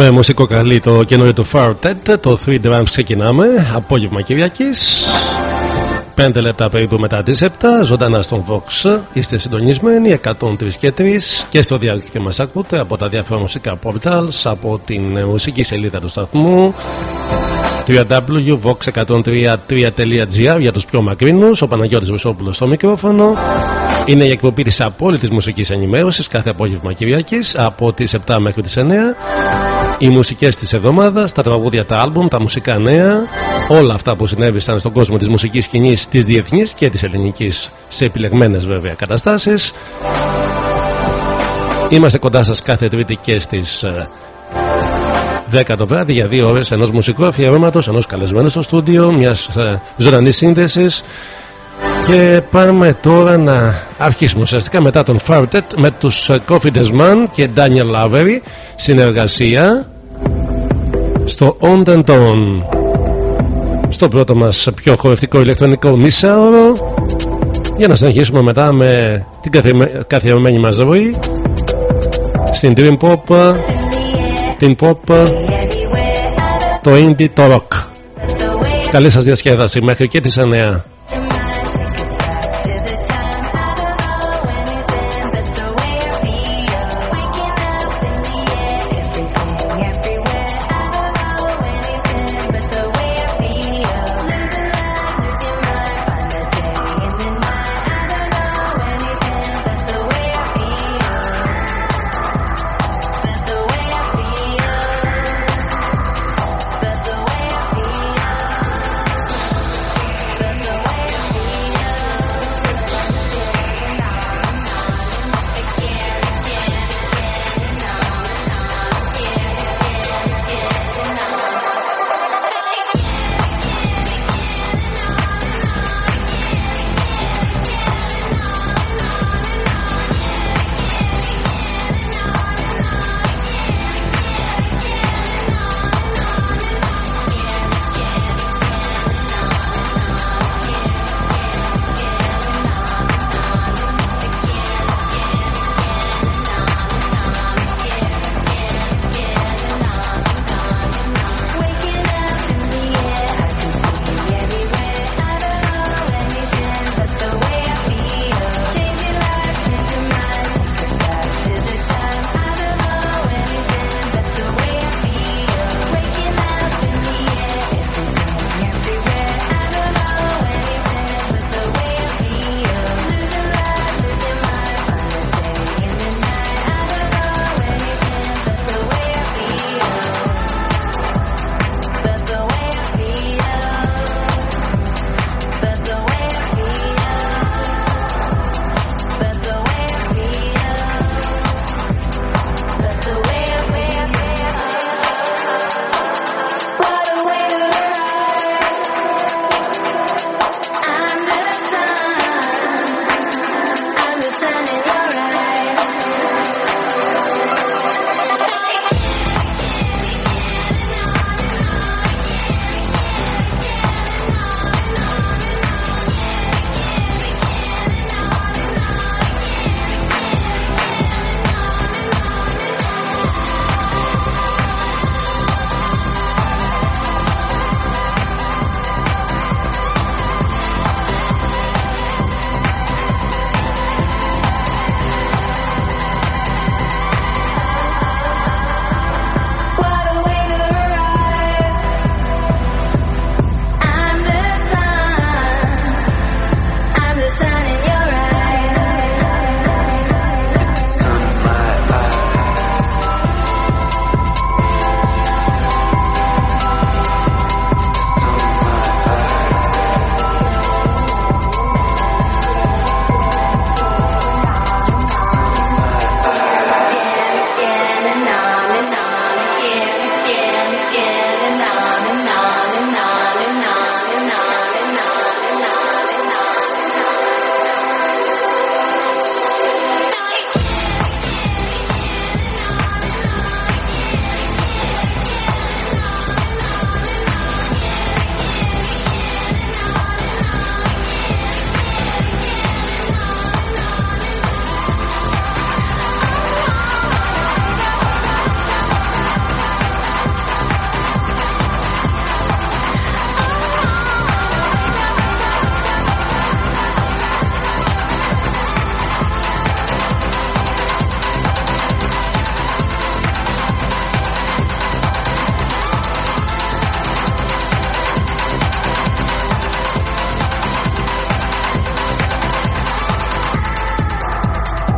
Με μουσικό καλή το καινούριο του Fartet, το 3 Drums ξεκινάμε, απόγευμα Κυριακής. 5 λεπτά περίπου μετά τις 7, ζωντανά στον Vox. Είστε συντονισμένοι 103 και 3 και στο διαδίκτυο μας ακούτε από τα διάφορα μουσικά portals, από την μουσική σελίδα του σταθμού www.vox103.gr για τους πιο μακρινούς, ο Παναγιώτης Βουσόπουλος στο μικρόφωνο. Είναι η εκπομπή της απόλυτης μουσικής ενημέρωσης κάθε απόγευμα Κυριακής από τις 7 μέχρι τις 9 οι μουσικές της εβδομάδας, τα τραγούδια, τα άλμπουμ, τα μουσικά νέα, όλα αυτά που συνέβησαν στον κόσμο της μουσικής σκηνής της διεθνής και της ελληνικής σε επιλεγμένες βέβαια καταστάσεις. Είμαστε κοντά σας κάθε τρίτη και στις 10 το βράδυ για δύο ώρες ενός μουσικού αφιερώματος, ενός καλεσμένου στο στούντιο, μιας ε, ζωντανής σύνδεσης και πάμε τώρα να αρχίσουμε ουσιαστικά μετά τον Fartet με τους Confidence Man και Daniel Lavery συνεργασία στο On and On. Στο πρώτο μας πιο χορευτικό ηλεκτρονικό μισάωρο. Για να συνεχίσουμε μετά με την καθιερωμένη μας ροή. Στην Dream Pop την Pop το Indie, το Rock. Καλή σας διασκέδαση μέχρι και τις 9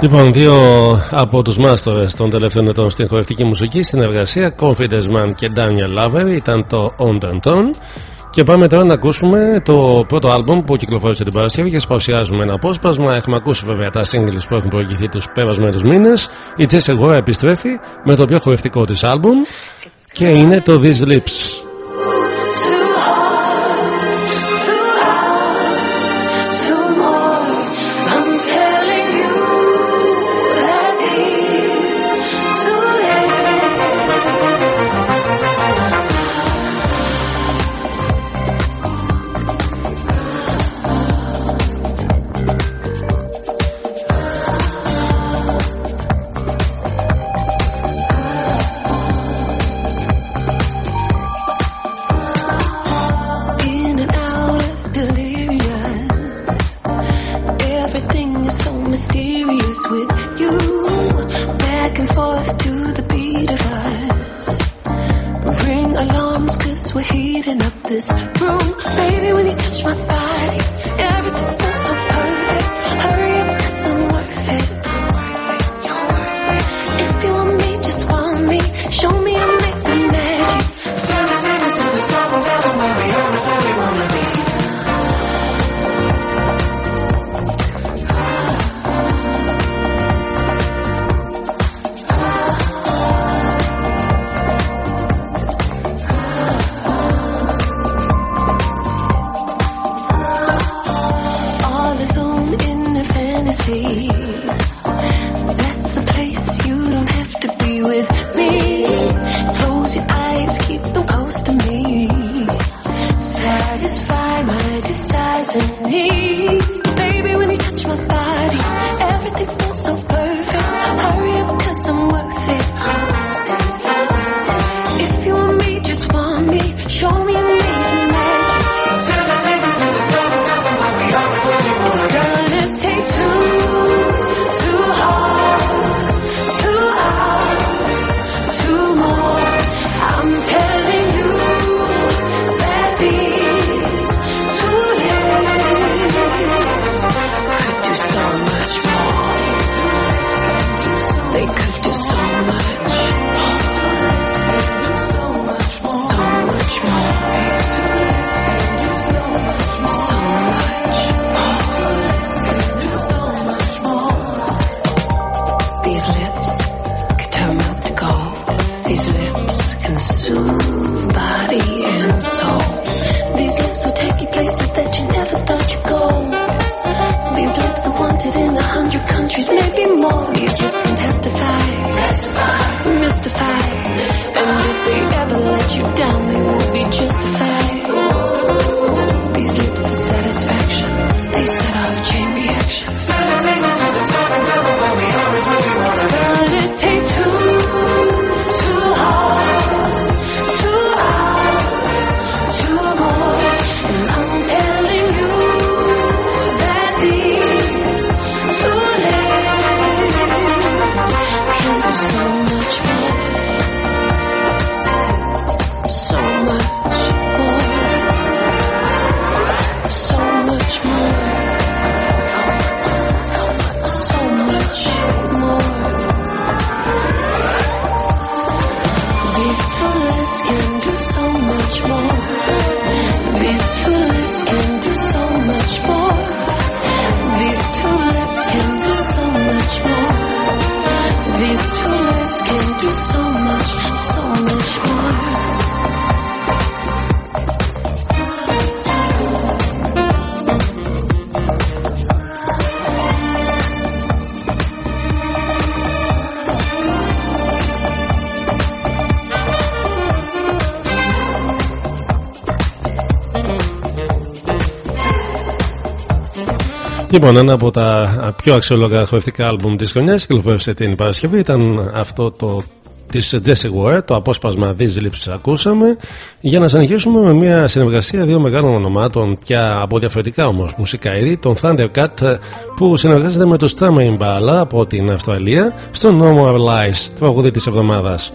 Λοιπόν, δύο από τους μάστορες των τελευταίων ετών στην χορευτική μουσική συνεργασία, Confidence Man και Daniel Lover, ήταν το On Τον Και πάμε τώρα να ακούσουμε το πρώτο άλμπομ που κυκλοφόρησε την Παρασκευή και σα παρουσιάζουμε ένα απόσπασμα. Έχουμε ακούσει βέβαια τα singles που έχουν προηγηθεί τους περασμένους μήνες. Η Jesse Gora επιστρέφει με το πιο χορευτικό της άλμπομ και είναι το These Lips. chain reaction. Suddenly, the we always what we wanna. Does take two? Λοιπόν, ένα από τα πιο αξιόλογα χορευτικά άλμπουμ της χρονιάς κυκλοφόρησε την Παρασκευή ήταν αυτό το της Jesse Ware, το απόσπασμα These Lips ακούσαμε για να συνεχίσουμε με μια συνεργασία δύο μεγάλων ονομάτων και από διαφορετικά όμως μουσικά είδη τον Thundercat που συνεργάζεται με το Strama Imbala από την Αυστραλία στο No More Lies, τραγουδί της εβδομάδας.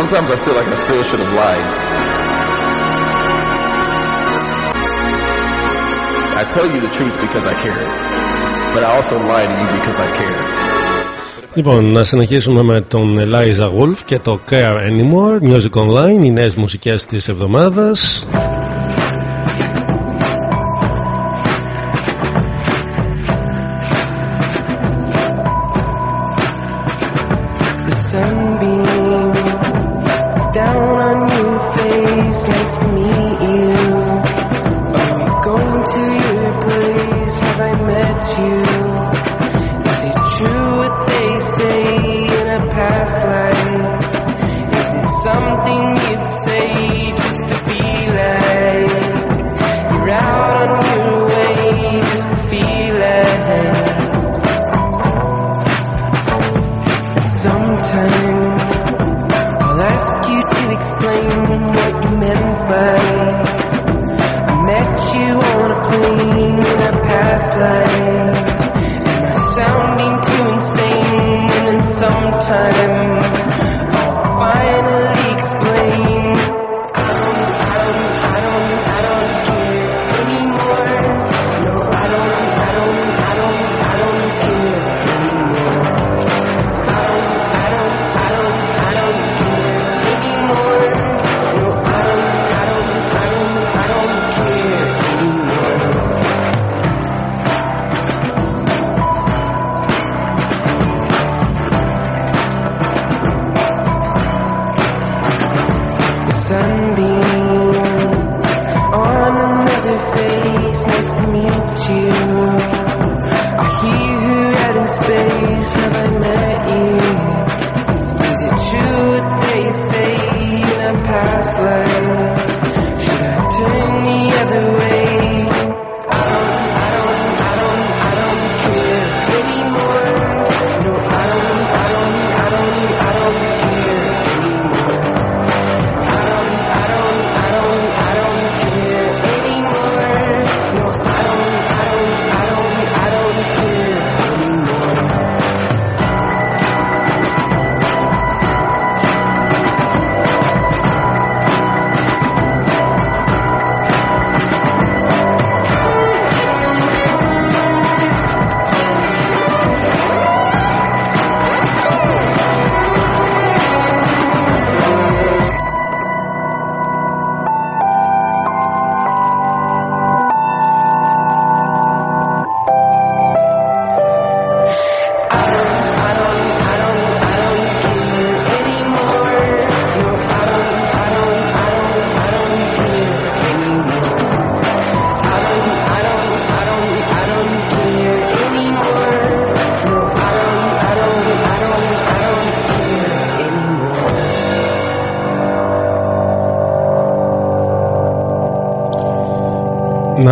sometimes I still like I still should have lied. I tell you the truth because I care. But I also lie to you because I care. Λοιπόν, να συνεχίσουμε με τον Eliza Wolf και το Care Anymore, Music Online, οι νέες μουσικές της εβδομάδας.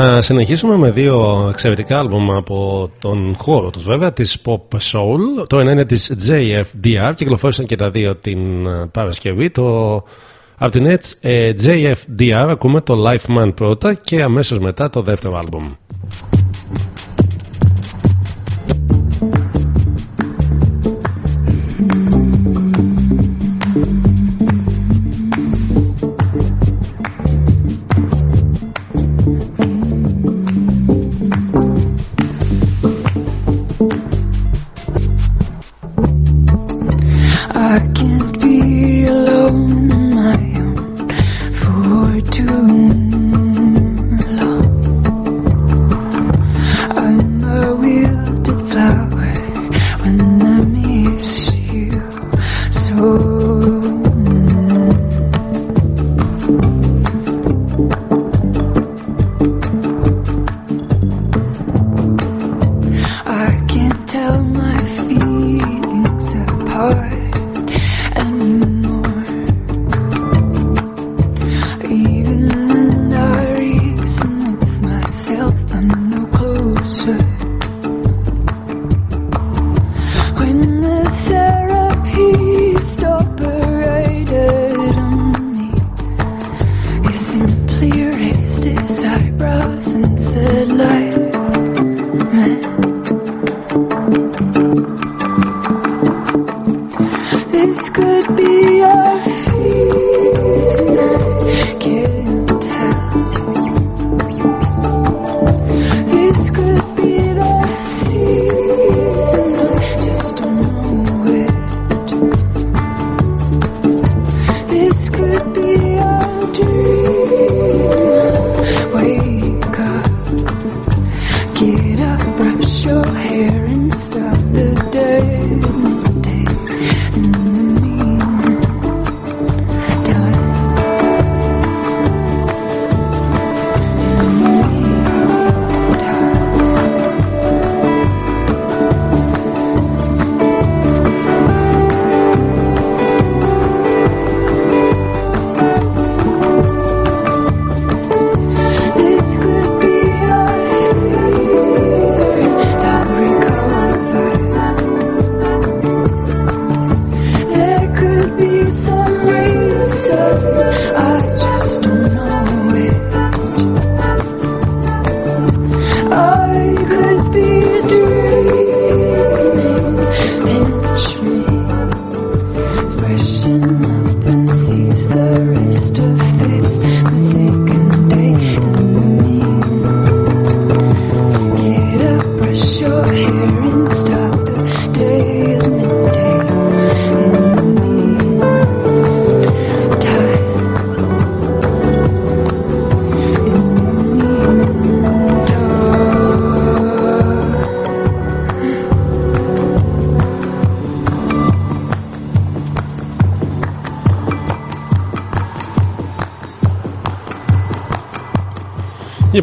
Να συνεχίσουμε με δύο εξαιρετικά άλμπουμ από τον χώρο τους βέβαια της Pop Soul. Το ένα είναι της JFDR κυκλοφόρησαν και τα δύο την ε, Παρασκευή. Το, από την ε, JFDR ακούμε το Life Man πρώτα και αμέσως μετά το δεύτερο άλμπουμ Give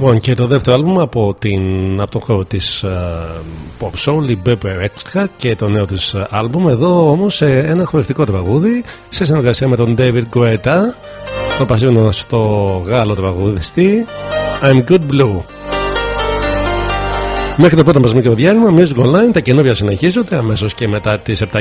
Λοιπόν και το δεύτερο άλμπουμ από, την, από τον χώρο της uh, Pop Soul, η Bepper Extra και το νέο της άλμπουμ. Εδώ όμως ένα χορευτικό τραγούδι σε συνεργασία με τον David Guetta το πασίγνω στο Γάλλο τραγουδιστή I'm Good Blue. Μέχρι το πρώτο μας μικρό διάλειμμα Music Online τα καινούργια συνεχίζονται αμέσως και μετά τις 7.30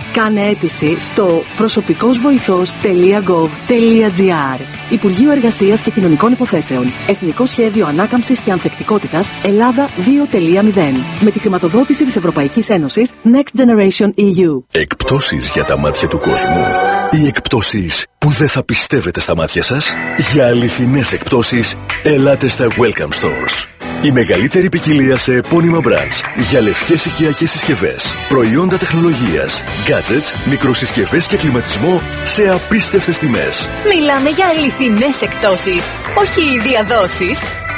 Κάνε αίτηση στο προσωπικόςβοηθός.gov.gr Υπουργείο Εργασίας και Κοινωνικών Υποθέσεων. Εθνικό Σχέδιο Ανάκαμψης και Ανθεκτικότητας Ελλάδα 2.0. Με τη χρηματοδότηση της Ευρωπαϊκής Ένωσης Next Generation EU. Εκπτώσεις για τα μάτια του κόσμου. Οι εκπτώσεις που δεν θα πιστεύετε στα μάτια σας. Για αληθινές εκπτώσεις, ελάτε στα Welcome Stores. Η μεγαλύτερη ποικιλία σε επώνυμα brands για λευκές οικιακές συσκευές, προϊόντα τεχνολογίας, gadgets, μικροσυσκευές και κλιματισμό σε απίστευτες τιμές. Μιλάμε για αληθινές εκπτώσεις, όχι διαδόσει.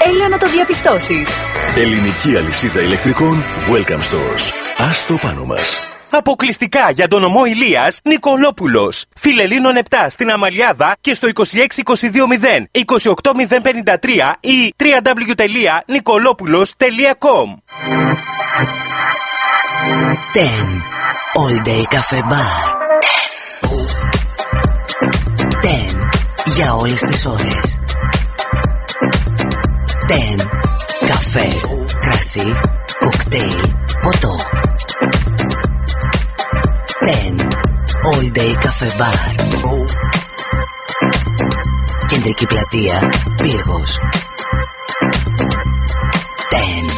Έλα να το διαπιστώσεις. Ελληνική αλυσίδα ηλεκτρικών Welcome Stores. Άστο πάνω μας. Αποκλειστικά για τον ομό Ηλίας Νικολόπουλος. Φιλελίνων 7 στην Αμαλιάδα και στο 26220 28053 ή www.nicolopoulos.com 10 All Day Cafe Bar. 10 για όλες τις ώρες. 10 Καφές, κρασί, κοκτέιλ, ποτό 10 All Day Cafe Bar. Κεντρική πλατεία Πύργος. 10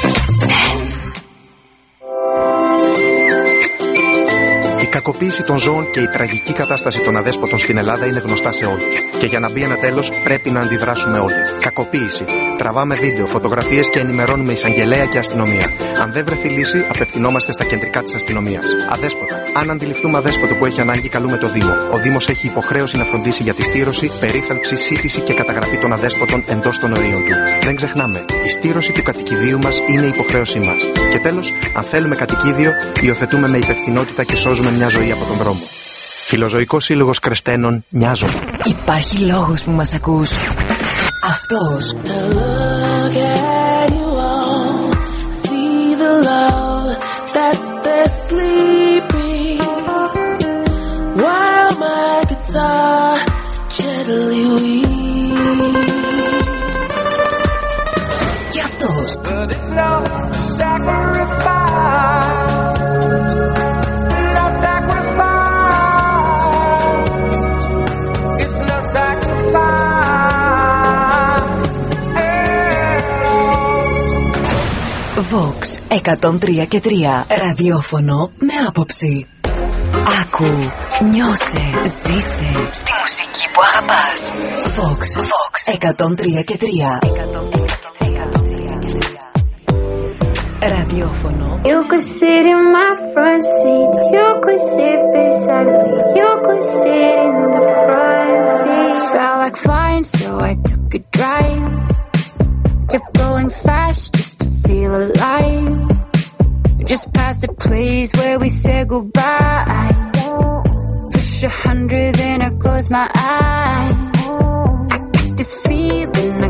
10 κακοποίηση των ζώων και η τραγική κατάσταση των αδέσποτων στην Ελλάδα είναι γνωστά σε όλους. Και για να μπει ένα τέλος, πρέπει να αντιδράσουμε όλοι. Κακοποίηση. Τραβάμε βίντεο, φωτογραφίες και ενημερώνουμε εισαγγελέα και αστυνομία. Αν δεν βρεθεί λύση, απευθυνόμαστε στα κεντρικά της αστυνομίας. Αδέσποτα. Αν αντιληφθούμε αδέσποτο που έχει ανάγκη, καλούμε το Δήμο. Ο Δήμος έχει υποχρέωση να φροντίσει για τη στήρωση, περίθαλψη, σύντηση και καταγραφή των αδέσποτων εντός των ορίων του. Δεν ξεχνάμε, η στήρωση του κατοικιδίου μας είναι υποχρέωσή μας. Και τέλος, αν θέλουμε κατοικίδιο, υιοθετούμε με υπευθυνότητα και σώζουμε μια ζωή από τον δρόμο. Φιλοζωικός Σύλλογος Κρεστένων, νοιάζομαι. Υπάρχει λόγος που μας ακούς. Αυτός. While my guitar gently weeps Και αυτός Vox 103 και 3 ραδιόφωνο με άποψη. Άκου, νιώσε, ζήσε στη μουσική που αγαπάς. Vox, Vox 103 και 3 ραδιόφωνο You could sit in my front seat. You could sit beside me. You could sit in the front seat. Felt like flying, so I took a drive. Kept going fast just to feel alive. Just past the place where we said goodbye. Push a hundred, then I close my eyes. I get this feeling,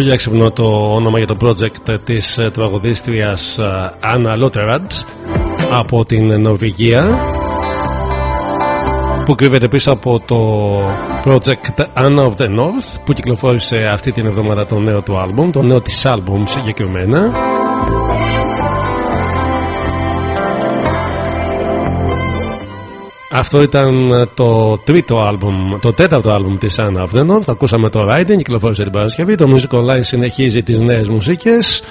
Πολύ έξυπνο το όνομα για το project της ε, τραγουδίστριας ε, Anna Lotterad από την Νορβηγία που κρύβεται πίσω από το project Anna of the North που κυκλοφόρησε αυτή την εβδομάδα το νέο του άλμπουμ, το νέο της άλμπουμ συγκεκριμένα Αυτό ήταν το τρίτο άλμπουμ, το τέταρτο άλμπουμ της Anna of the North. Ακούσαμε το Riding, κυκλοφόρησε την Παρασκευή. Το Music Online συνεχίζει τις νέες μουσικές.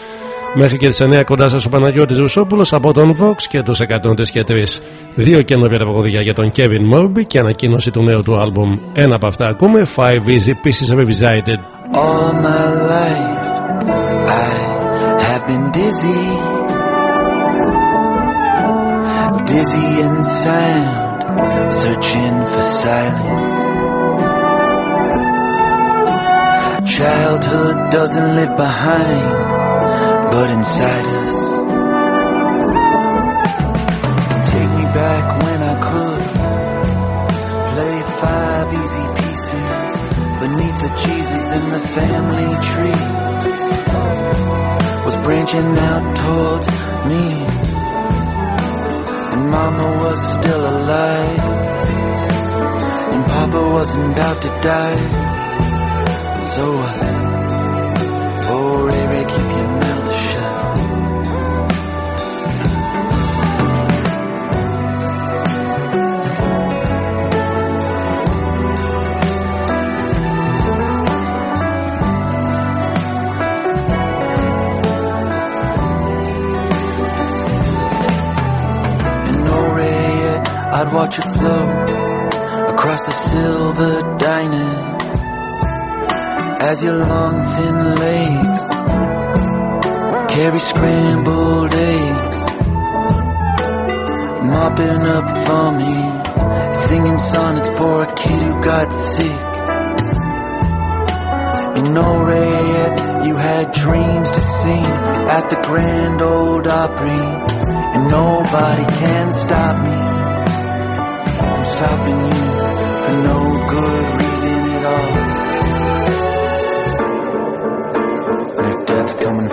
Μέχρι και τις 9 κοντά σας ο Παναγιώτης Ρουσόπουλος από τον Vox και τους 103 και 3. Δύο καινούργια τραγωδία για τον Kevin Morby και ανακοίνωση του νέου του άλμπουμ. Ένα από αυτά ακούμε, Five Easy Pieces Revisited. All my life I have been dizzy, dizzy and sound, searching for silence. Childhood doesn't live behind, but inside us. Take me back when I could play five easy pieces beneath the cheeses in the family tree. Was branching out towards me. And Mama was still alive. And Papa wasn't about to die. So what? I'd watch it flow across the silver dining as your long thin legs carry scrambled eggs, mopping up for me, singing sonnets for a kid who got sick. In no ray, you had dreams to sing at the Grand Old Opry, and nobody can stop me from stopping you for no good reason at all. Nick Depp's coming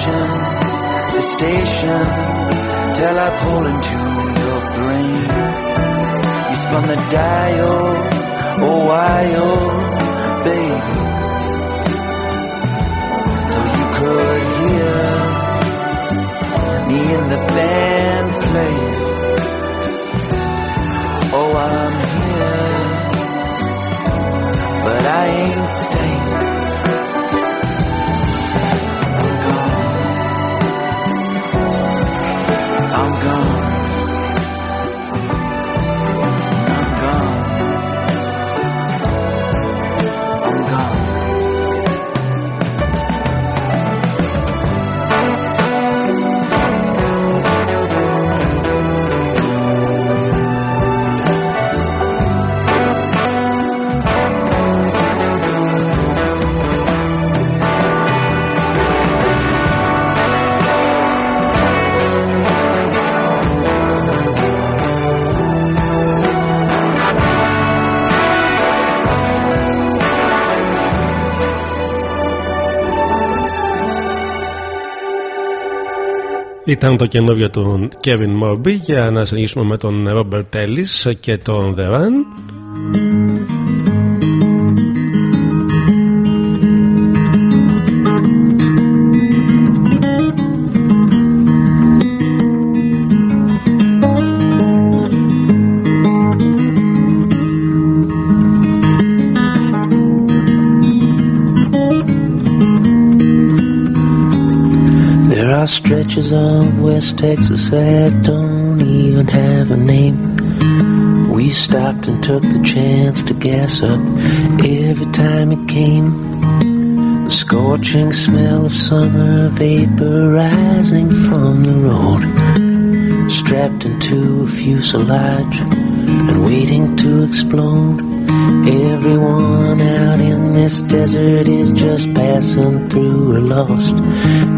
station to station till I pull into your brain. You spun the dial, oh why oh baby, till you could hear me in the band play. Oh, I'm here, but I ain't staying. Ήταν το καινούριο του Kevin Morby για να συνεχίσουμε με τον Robert Ellis και τον The Run. Are stretches of West Texas that don't even have a name. We stopped and took the chance to gas up every time it came. The scorching smell of summer vapor rising from the road. Strapped into a fuselage and waiting to explode. Everyone out in this desert is just passing through or lost.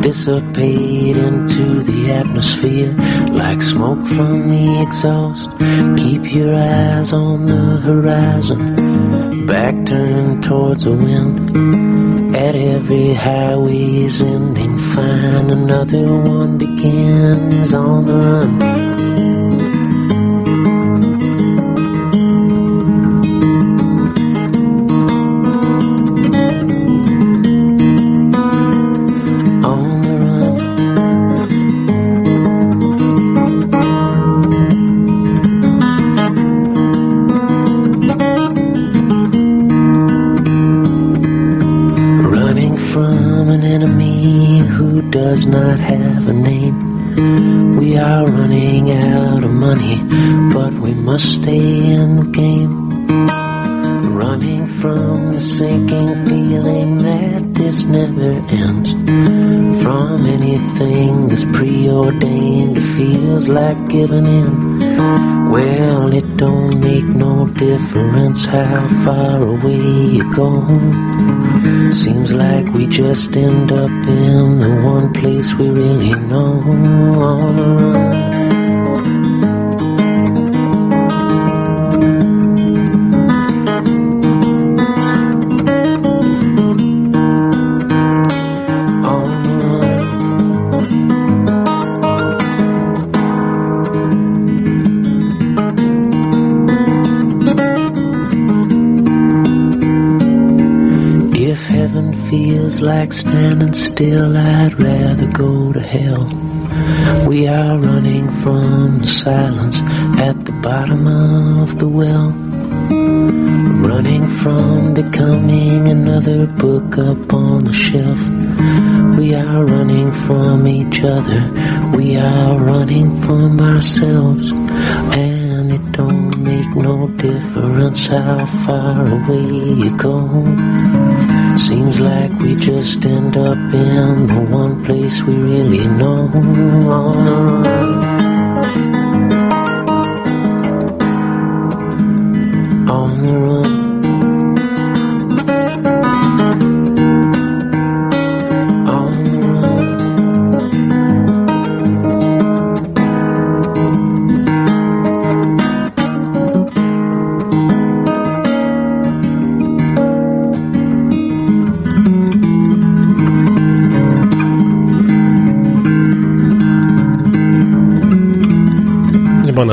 Dissipate into the atmosphere like smoke from the exhaust. Keep your eyes on the horizon, back turned towards the wind. At every highway's ending, find another one begins on the run. Running out of money, but we must stay in the game. Running from the sinking feeling that this never ends. From anything that's preordained, it feels like giving in. Well, it don't make no difference how far away you go. Seems like we just end up in the one place we really know. On the run. Like standing still, I'd rather go to hell. We are running from the silence at the bottom of the well. Running from becoming another book up on the shelf. We are running from each other. We are running from ourselves. And it don't make no difference how far away you go. Seems like we just end up in the one place we really know. On the run.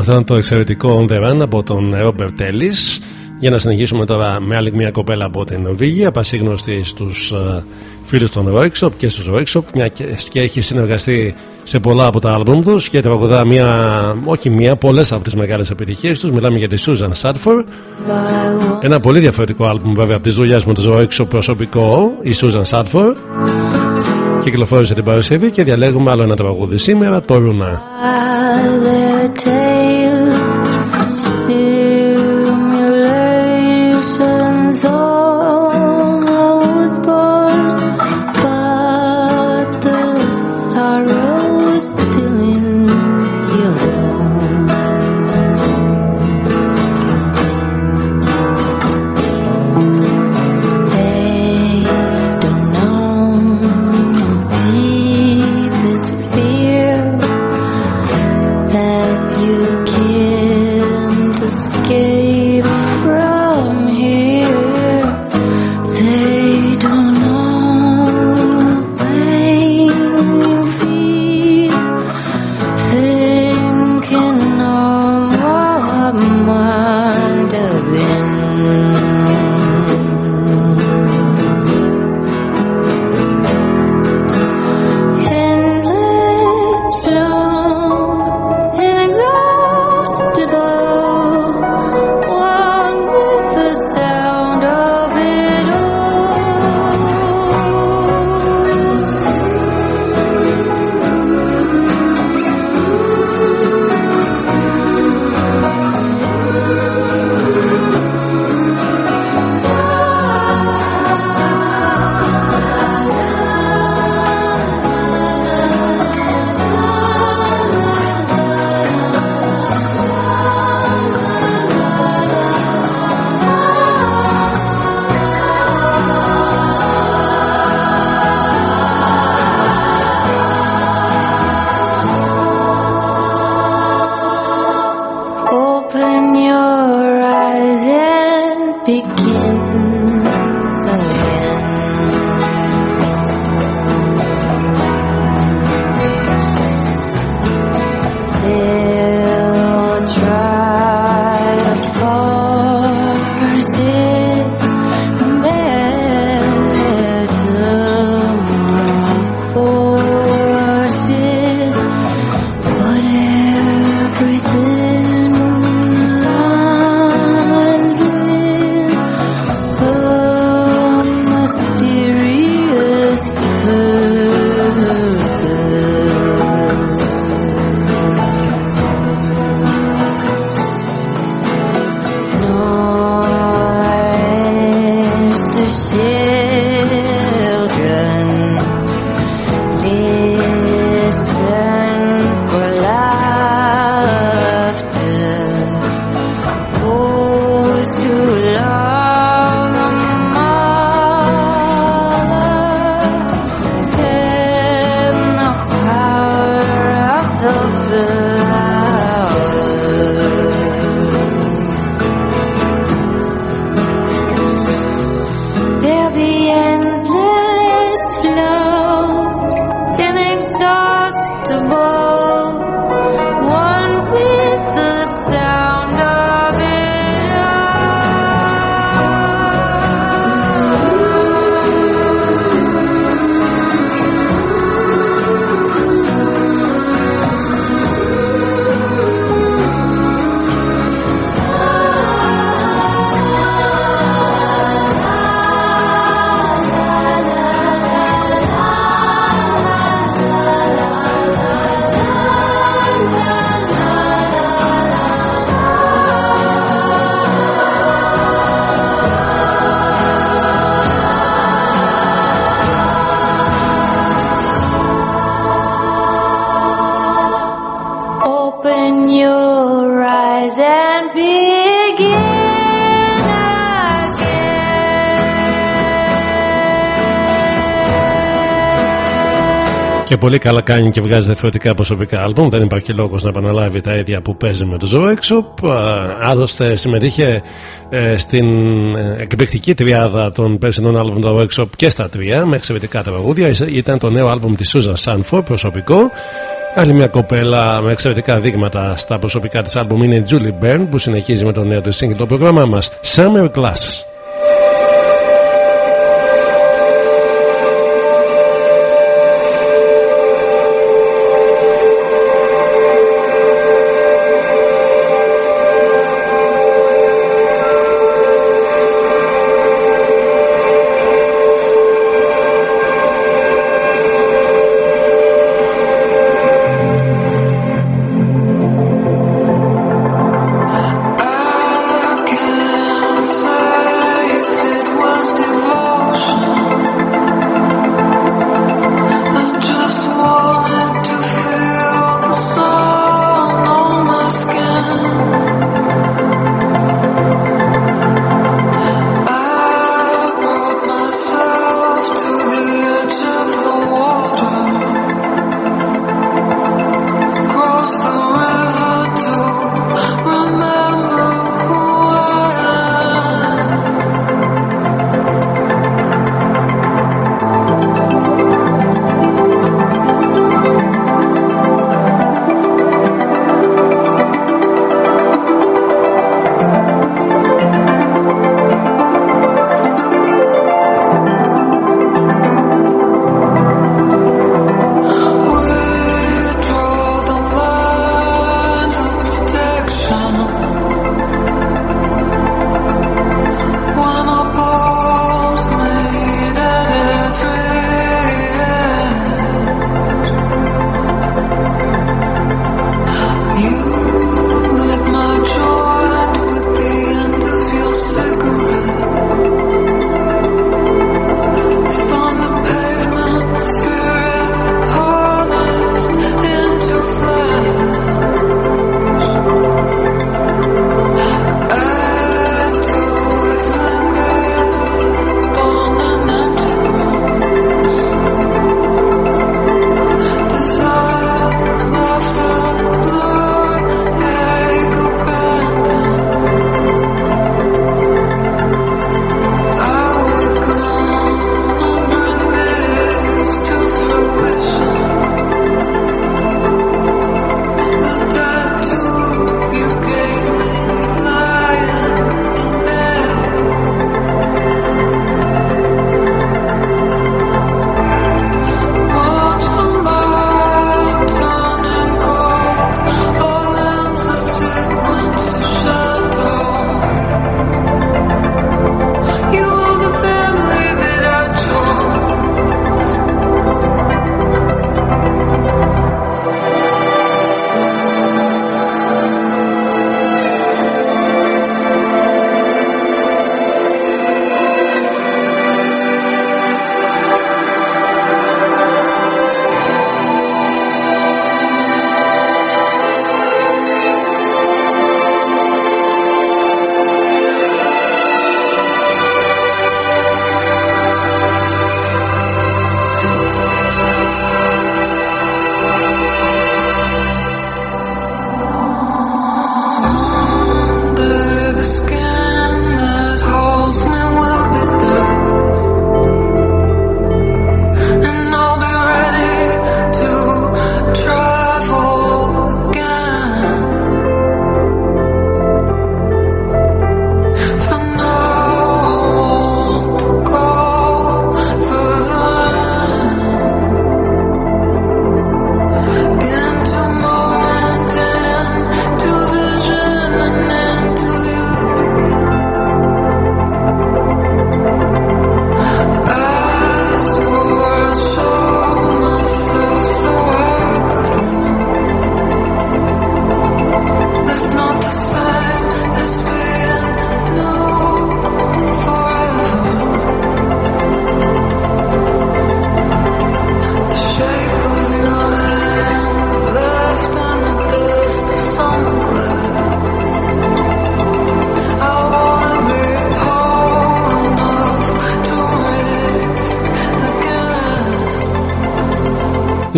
Αυτό ήταν το εξαιρετικό On The Run από τον Robert Ellis. Για να συνεχίσουμε τώρα με άλλη μια κοπέλα από την Νορβηγία, πασίγνωστη στους uh, φίλους των Rockshop και στους Rockshop, μια και, και έχει συνεργαστεί σε πολλά από τα άλμπουμ τους και τραγουδά μια, όχι μια, πολλές από τις μεγάλες επιτυχίες τους. Μιλάμε για τη Susan Sadford. Ένα πολύ διαφορετικό άλμπουμ βέβαια από τις δουλειές με του Rockshop προσωπικό, η Susan Sadford. Κυκλοφόρησε την Παρασκευή και διαλέγουμε άλλο ένα τραγούδι σήμερα, το Ρούνα. Και πολύ καλά κάνει και βγάζει διαφορετικά προσωπικά άλμπουμ. Δεν υπάρχει λόγος να επαναλάβει τα ίδια που παίζει με το Workshop. Άλλωστε συμμετείχε ε, στην ε, εκπληκτική τριάδα των περσινών άλμπουμ του Workshop και στα τρία με εξαιρετικά τραγούδια. Ήταν το νέο άλμπουμ της Susan Sanford προσωπικό. Άλλη μια κοπέλα με εξαιρετικά δείγματα στα προσωπικά της άλμπουμ είναι η Julie Byrne που συνεχίζει με το νέο του single το πρόγραμμά μας Summer Classes.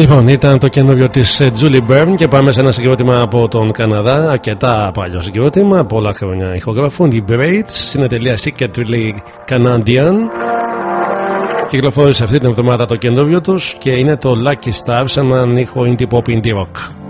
Λοιπόν, ήταν το καινούριο της ε, Julie Byrne και πάμε σε ένα συγκρότημα από τον Καναδά. Αρκετά παλιό συγκρότημα, πολλά χρόνια ηχογραφούν. Οι Braids στην εταιρεία Secretly Canadian. Κυκλοφόρησε αυτή την εβδομάδα το καινούριο τους και είναι το Lucky Stars, έναν ήχο indie pop indie rock.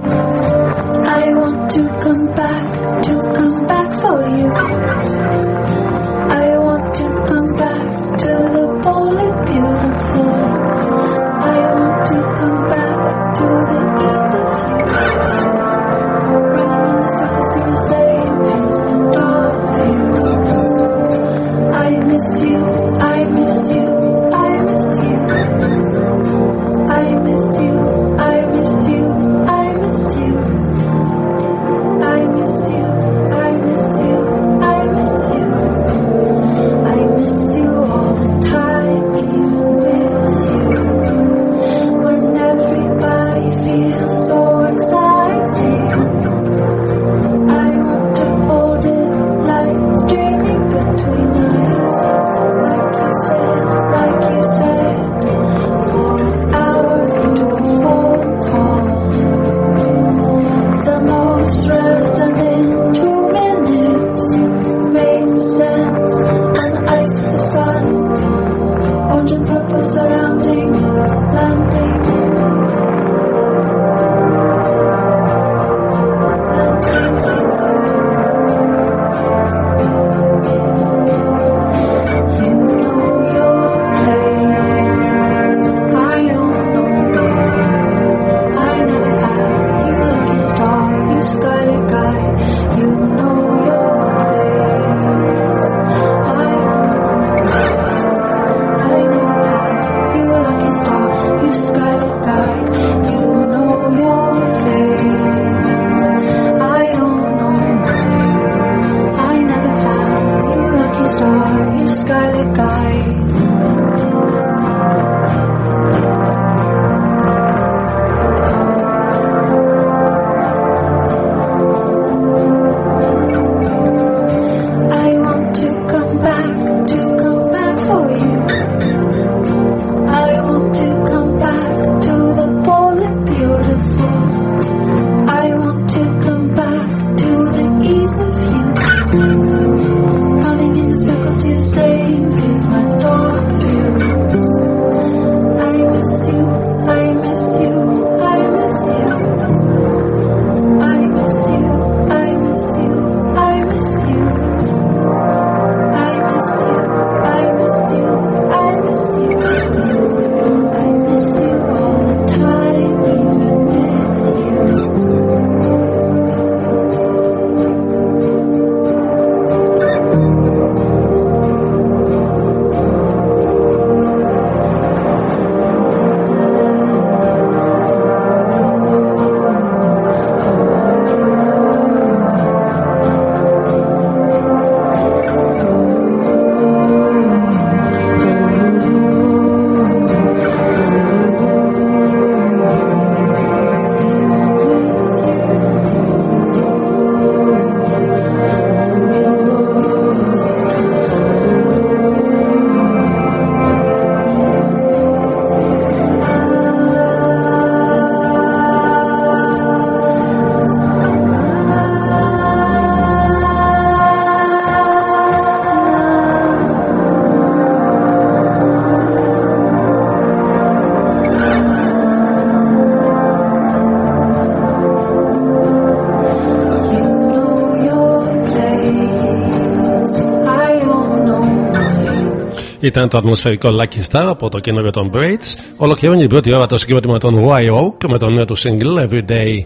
Ήταν το ατμοσφαιρικό Lucky Star από το καινούριο των Braids. Ολοκληρώνει την πρώτη ώρα το συγκρότημα των YO και με το νέο του single Everyday.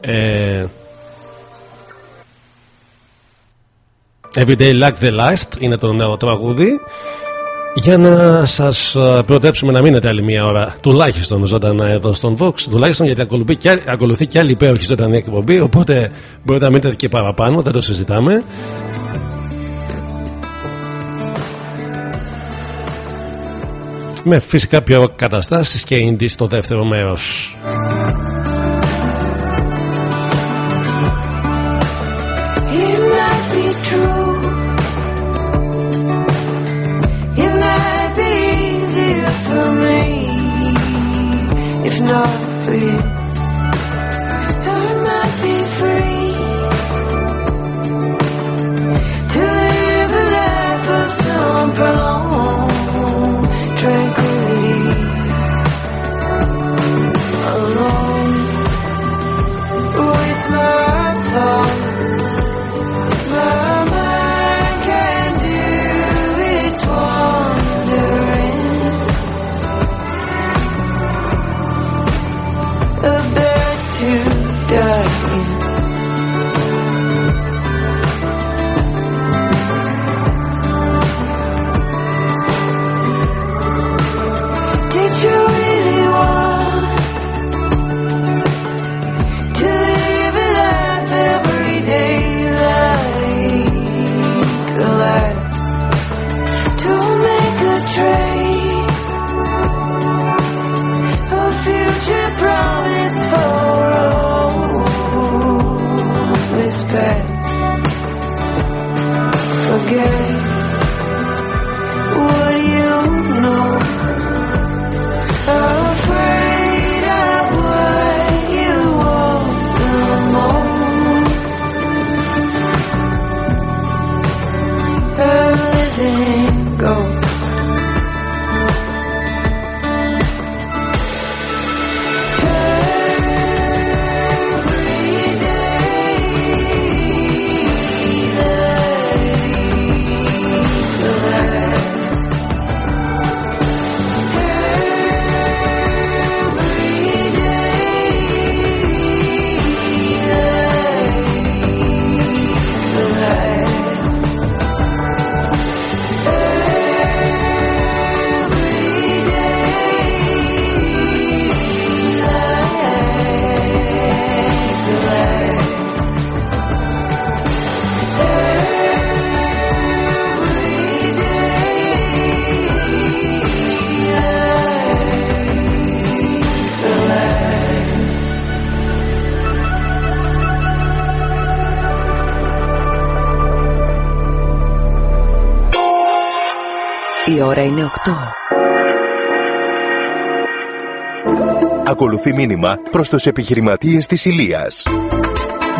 Ε, Everyday Like the Last είναι το νέο τραγούδι. Για να σας ε, προτρέψουμε να μείνετε άλλη μία ώρα, τουλάχιστον ζωντανά εδώ στον Vox, τουλάχιστον γιατί ακολουθεί και, ακολουθεί και άλλη υπέροχη ζωντανή εκπομπή. Οπότε μπορείτε να μείνετε και παραπάνω, δεν το συζητάμε. με φυσικά πιο καταστάσεις και indie στο δεύτερο μέρος. Η ώρα είναι 8. Ακολουθεί μήνυμα προς τους επιχειρηματίες της Ηλίας.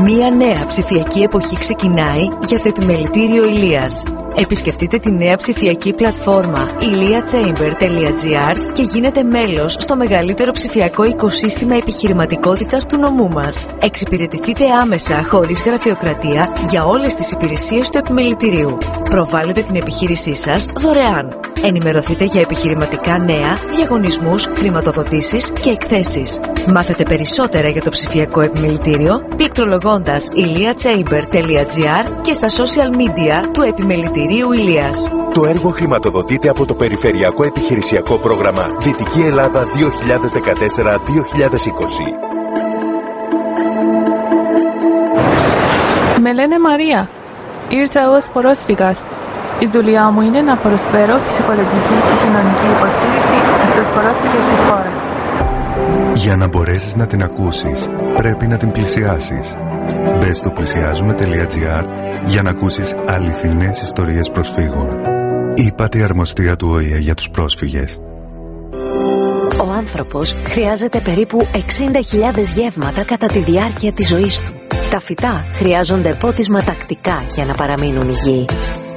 Μία νέα ψηφιακή εποχή ξεκινάει για το επιμελητήριο Ηλίας. Επισκεφτείτε τη νέα ψηφιακή πλατφόρμα iliachamber.gr και γίνετε μέλος στο μεγαλύτερο ψηφιακό οικοσύστημα επιχειρηματικότητας του νομού μας. Εξυπηρετηθείτε άμεσα χωρίς γραφειοκρατία για όλες τις υπηρεσίες του επιμελητηρίου. Προβάλλετε την επιχείρησή σας δωρεάν. Ενημερωθείτε για επιχειρηματικά νέα, διαγωνισμούς, χρηματοδοτήσεις και εκθέσεις. Μάθετε περισσότερα για το ψηφιακό επιμελητήριο πληκτρολογώντας iliachamber.gr και στα social media του Επιμελητηρίου Ηλίας. Το έργο χρηματοδοτείται από το Περιφερειακό Επιχειρησιακό Πρόγραμμα Δυτική Ελλάδα 2014-2020. Με λένε Μαρία. Ήρθα ως πρόσφυγας. Η δουλειά μου είναι να προσφέρω ψυχολογική και κοινωνική υποστήριξη στους πρόσφυγες της χώρας. Για να μπορέσεις να την ακούσεις, πρέπει να την πλησιάσεις. Μπες στο πλησιάζουμε.gr για να ακούσεις αληθινές ιστορίες προσφύγων. Είπατε η αρμοστία του ΟΗΕ για τους πρόσφυγες. Ο άνθρωπος χρειάζεται περίπου 60.000 γεύματα κατά τη διάρκεια της ζωής του. Τα φυτά χρειάζονται πότισμα τακτικά για να παραμείνουν υγιεί.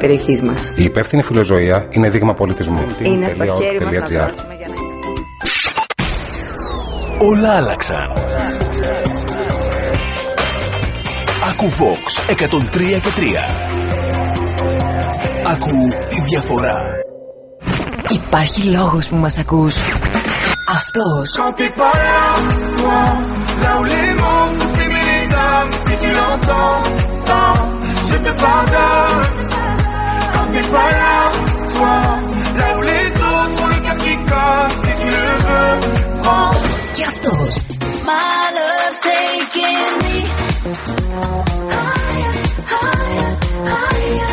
περιοχής μας. Η υπεύθυνη φιλοζωία είναι δείγμα πολιτισμού. Είναι στο χέρι μας να δώσουμε για να Όλα άλλαξαν. Ακού Vox 103 και 3. Ακού τη διαφορά. Υπάρχει λόγος που μας ακούς. Αυτός. Quand t'es pas là, toi, là où les mots font aimer les âmes, si tu l'entends, ça, je te pardonne. Quand t'es pas là, toi, là où les autres ont le cœur qui colle, si tu le veux, prends. Και αυτός. My love's taking me higher, higher, higher.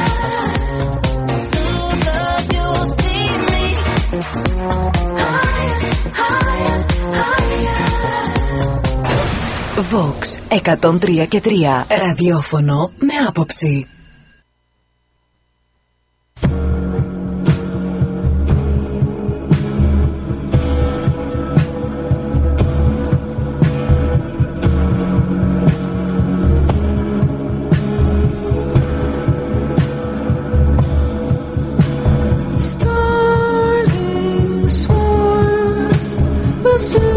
Look up, you'll see me higher, higher, higher. Vox 103 και 3 ραδιόφωνο με άποψη. so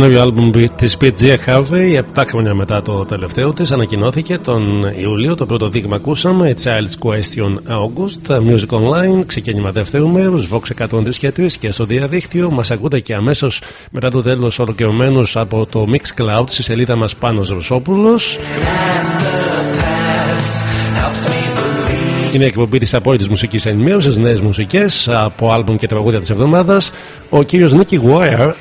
καινούριο άλμπουμ της PG Harvey 7 χρόνια μετά το τελευταίο της ανακοινώθηκε τον Ιούλιο το πρώτο δείγμα ακούσαμε Child's Question August Music Online ξεκίνημα δεύτερου μέρους Vox 103 και 3 και στο διαδίκτυο μας ακούτε και αμέσως μετά το τέλος ολοκληρωμένους από το Mixcloud στη σελίδα μας Πάνος Ρωσόπουλος είναι η εκπομπή της απόλυτης μουσικής ενημέρωσης, νέες μουσικές από άλμπουμ και τραγούδια της εβδομάδας. Ο κύριος Nicky Wire,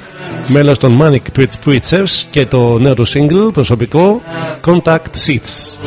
μέλο των Manic Preach Preachers και το νέο του single προσωπικό Contact Seats.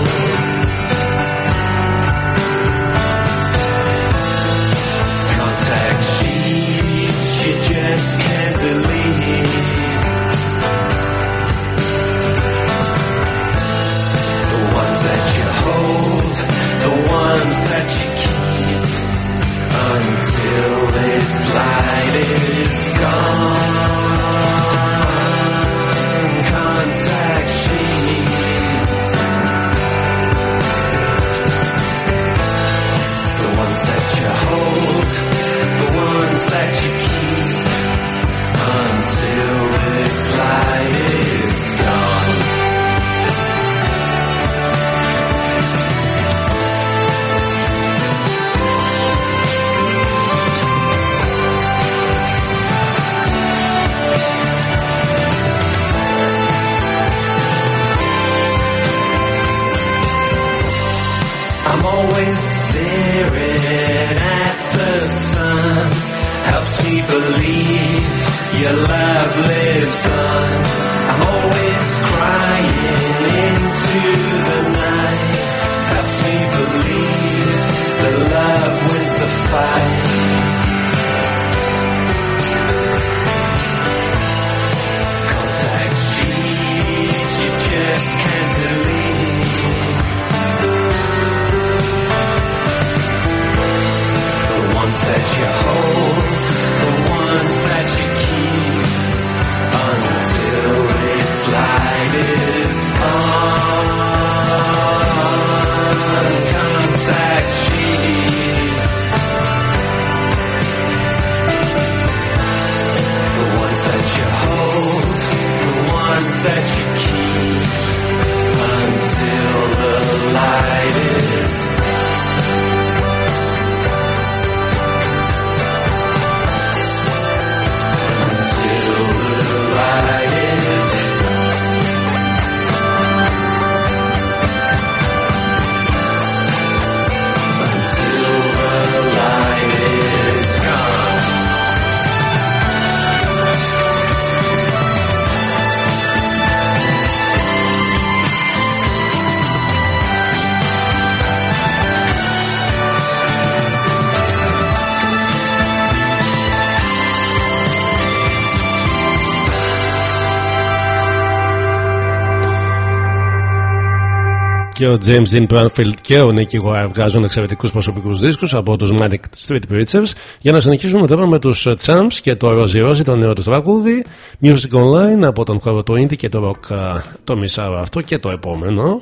και ο James Dean Branfield και ο Nicky Wire βγάζουν εξαιρετικούς προσωπικούς δίσκους από τους Manic Street Preachers. Για να συνεχίσουμε τώρα με τους Champs και το Rosie Rosie, το νέο τους τραγούδι. Music Online από τον χώρο του Indy και το Rock το μισάρο αυτό και το επόμενο.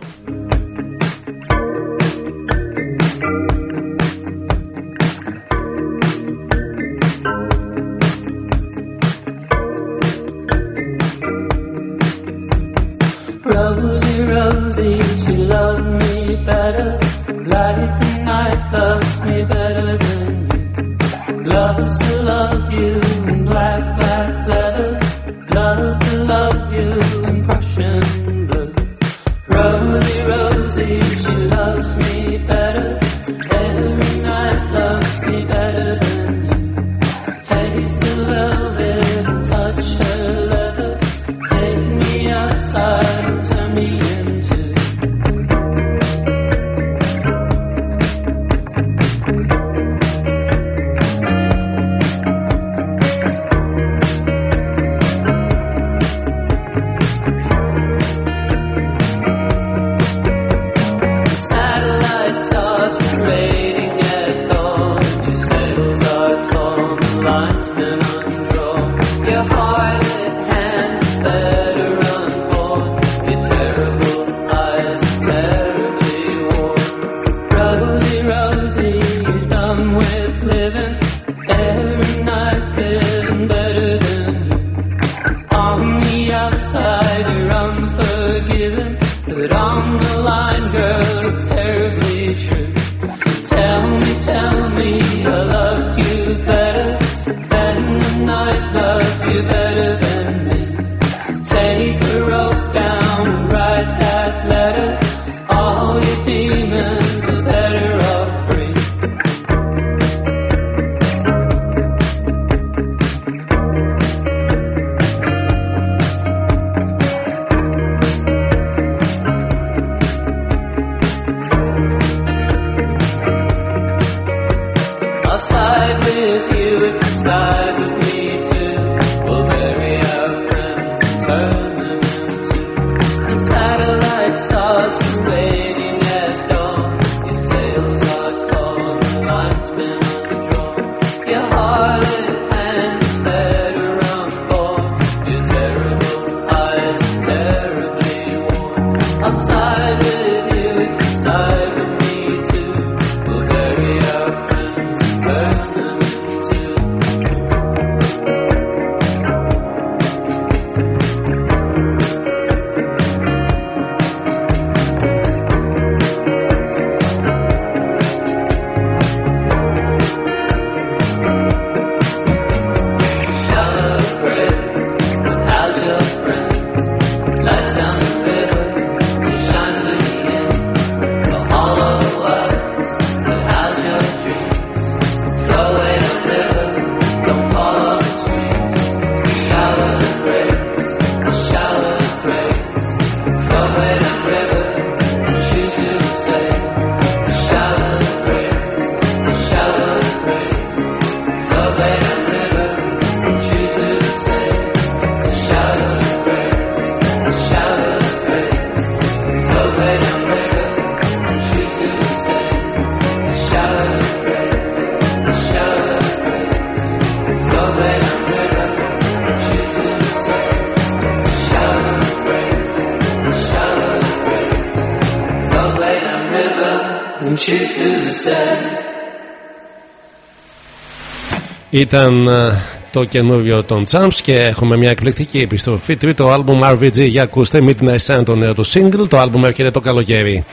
Ήταν ε, το καινούριο των Champs και έχουμε μια εκπληκτική επιστροφή. Τρίτο άλμπουμ RVG για ακούστε Midnight Sun το νέο του single. Το άλμπουμ έρχεται το καλοκαίρι.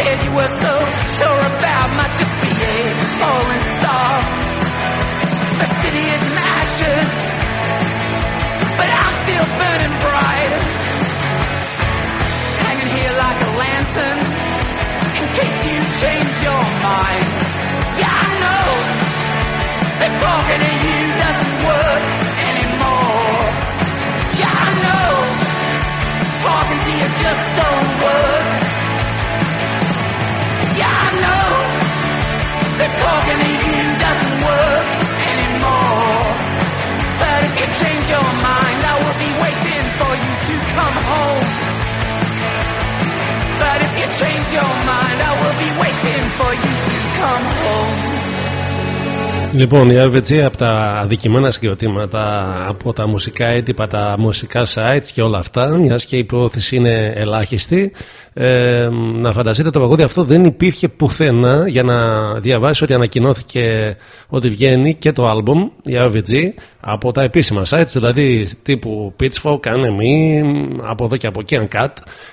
Said you were so sure about might just be a falling star. The city is in ashes, but I'm still burning bright. Hanging here like a lantern, in case you change your mind. Yeah, I know that talking to you doesn't work anymore. Yeah, I know talking to you just don't work. Λοιπόν, η RBG από τα αδικημένα συγκροτήματα από τα μουσικά έντυπα, τα μουσικά sites και όλα αυτά, μιας και η πρόθεση είναι ελάχιστη ε, να φανταστείτε το παγόδι αυτό δεν υπήρχε πουθενά για να διαβάσει ότι ανακοινώθηκε ότι βγαίνει και το album, η RVG, από τα επίσημα sites, δηλαδή τύπου Pitchfork, Anime, από εδώ και από εκεί, Uncut.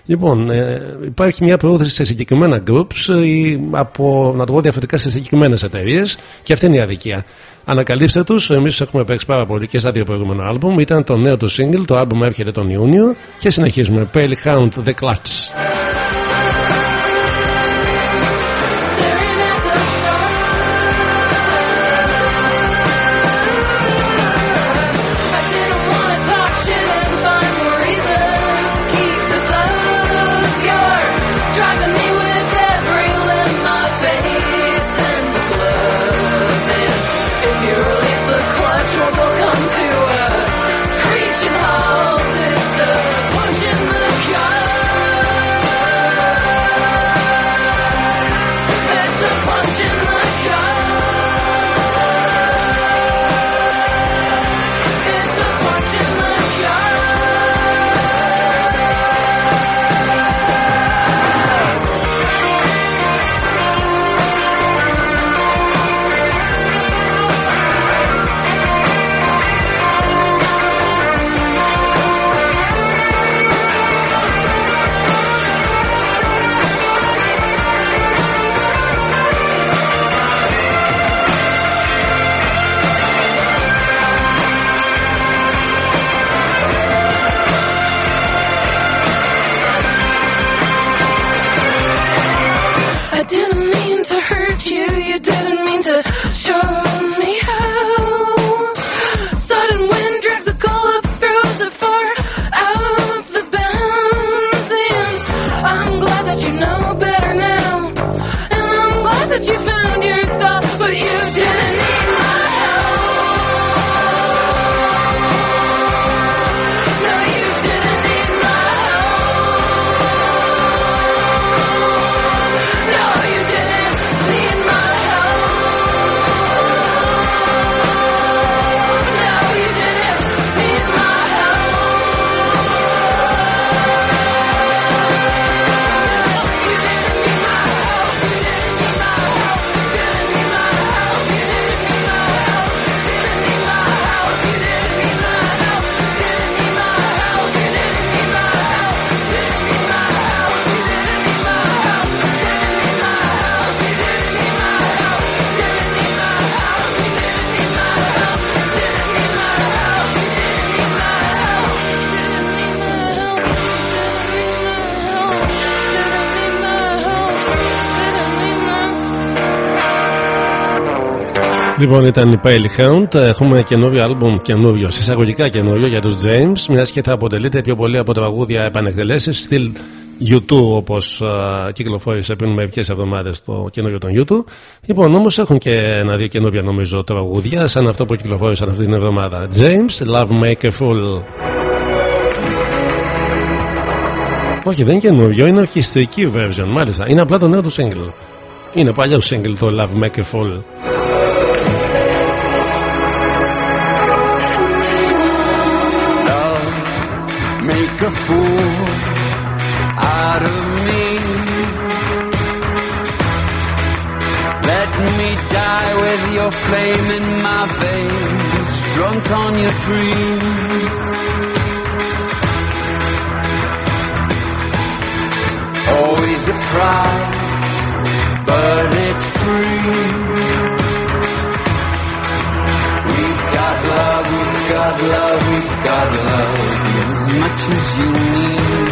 Λοιπόν, ε, υπάρχει μια πρόθεση σε συγκεκριμένα groups ή από, να το πω διαφορετικά, σε συγκεκριμένες εταιρείες και αυτή είναι η αδικία. Ανακαλύψτε τους, εμείς τους έχουμε παίξει πάρα πολύ και στα δύο προηγούμενα άλμπουμ. Ήταν το νέο του single, το άλμπουμ έρχεται τον Ιούνιο και συνεχίζουμε. Pale Hound The Clutch. Λοιπόν, ήταν η Pale Hound. Έχουμε καινούριο άλμπουμ, καινούριο, συσσαγωγικά καινούριο για τους James, μιας και θα αποτελείται πιο πολύ από τραγούδια επανεκτελέσεις, στυλ U2 όπως α, κυκλοφόρησε πριν μερικές εβδομάδες το καινούριο των U2 λοιπόν όμως έχουν και ένα-δύο καινούργια νομίζω τραγουδιά σαν αυτό που κυκλοφόρησαν αυτή την εβδομάδα. James, Love Make a Fool. Όχι δεν είναι καινούριο είναι ορχιστρική version μάλιστα. Είναι απλά το νέο του single. Είναι παλιό single το Love Make a Fool make a fool out of me. Let me die with your flame in my veins, drunk on your dreams. Always a price, but it's free. Got love, got love as much as you need.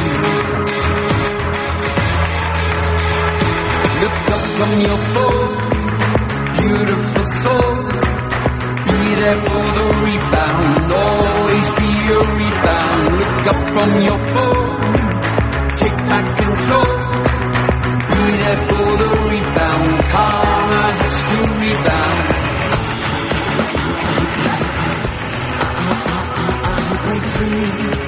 Look up from your phone, beautiful souls. Be there for the rebound, always be your rebound. Look up from your phone, take back control. Be there for the rebound, karma has to rebound. Free.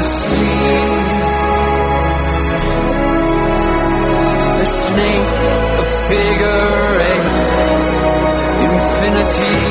Her sleep. a snake, a figure eight, infinity.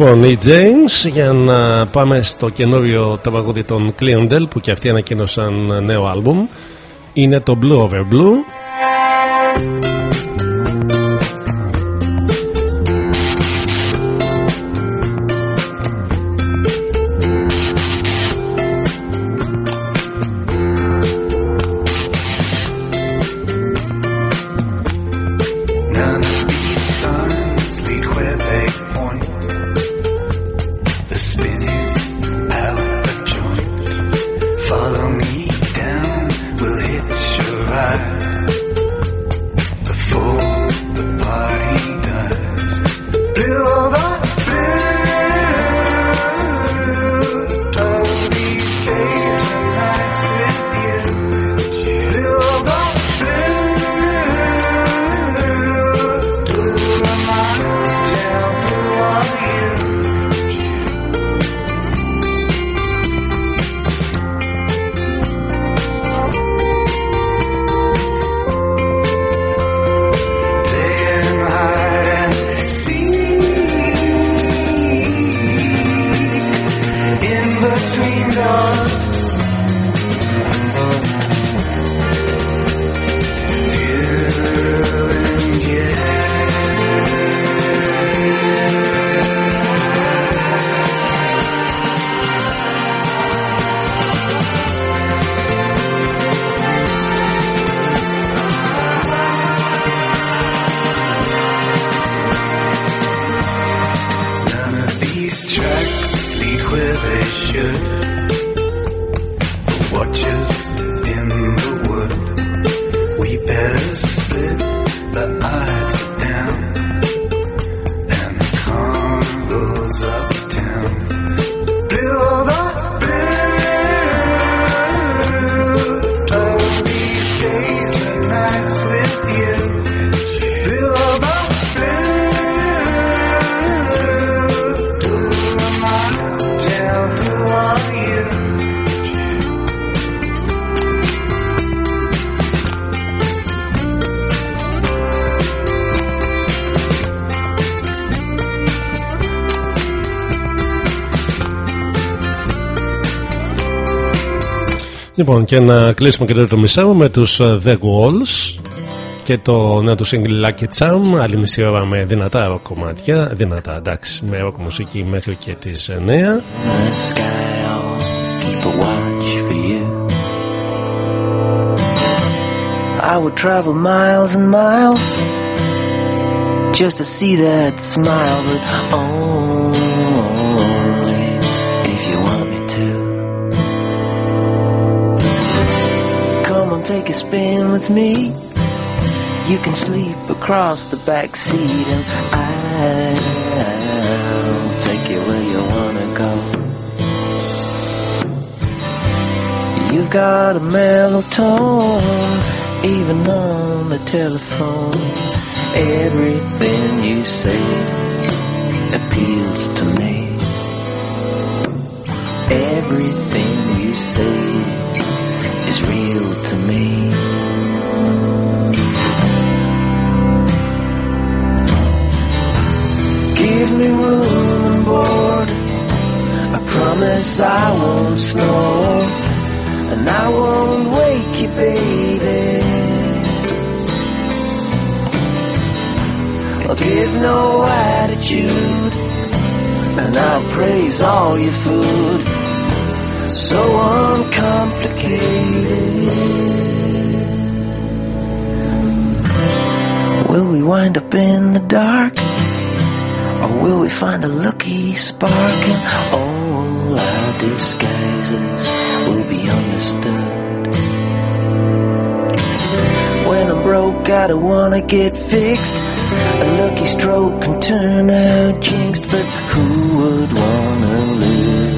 Λοιπόν, οι James για να πάμε στο καινούριο τραγούδι των Cliondel που και αυτοί ανακοίνωσαν νέο άλμπουμ είναι το Blue Over Blue Λοιπόν, και να κλείσουμε και το μισάο με τους ε, The Walls και το νέο του single Lucky Charm. Άλλη μισή ώρα με δυνατά rock κομμάτια. Δυνατά, εντάξει, με rock μουσική μέχρι και τις 9. the sky, I'll keep a watch for you. I would travel miles and miles just to see that smile, but only take a spin with me. You can sleep across the back seat, and I'll take you where you wanna go. You've got a mellow tone, even on the telephone. Everything you say appeals to me. Everything you say to me. Give me room and board. I promise I won't snore. And I won't wake you, baby. I'll give no attitude. And I'll praise all your food. So uncomplicated. Will we wind up in the dark? Or will we find a lucky spark and all our disguises will be understood? When I'm broke, I don't wanna get fixed. A lucky stroke can turn out jinxed, but who would wanna live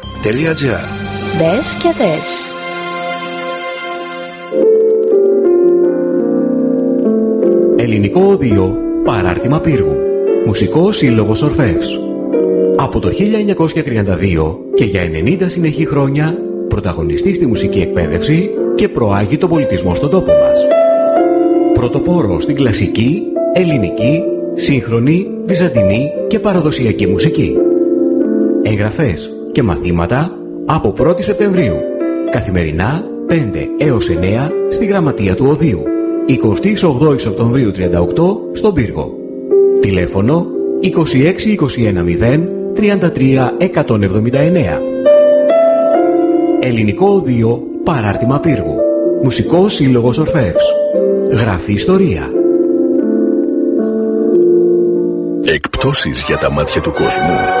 Δες και δες. Ελληνικό Οδείο Παράρτημα Πύργου Μουσικό Σύλλογος Ορφεύς Από το 1932 και για 90 συνεχή χρόνια πρωταγωνιστή στη μουσική εκπαίδευση και προάγει τον πολιτισμό στον τόπο μας. Πρωτοπόρο στην κλασική, ελληνική, σύγχρονη, βυζαντινή και παραδοσιακή μουσική. Εγγραφές και μαθήματα από 1η Σεπτεμβρίου. Καθημερινά 5 έως 9 στη Γραμματεία του Οδείου. 28 Οκτωβρίου 38 στον Πύργο. Τηλέφωνο 26210 33 179. Ελληνικό Οδείο Παράρτημα Πύργου. Μουσικός Σύλλογος Ορφεύς. Γράφει ιστορία. Εκπτώσεις για τα μάτια του κόσμου.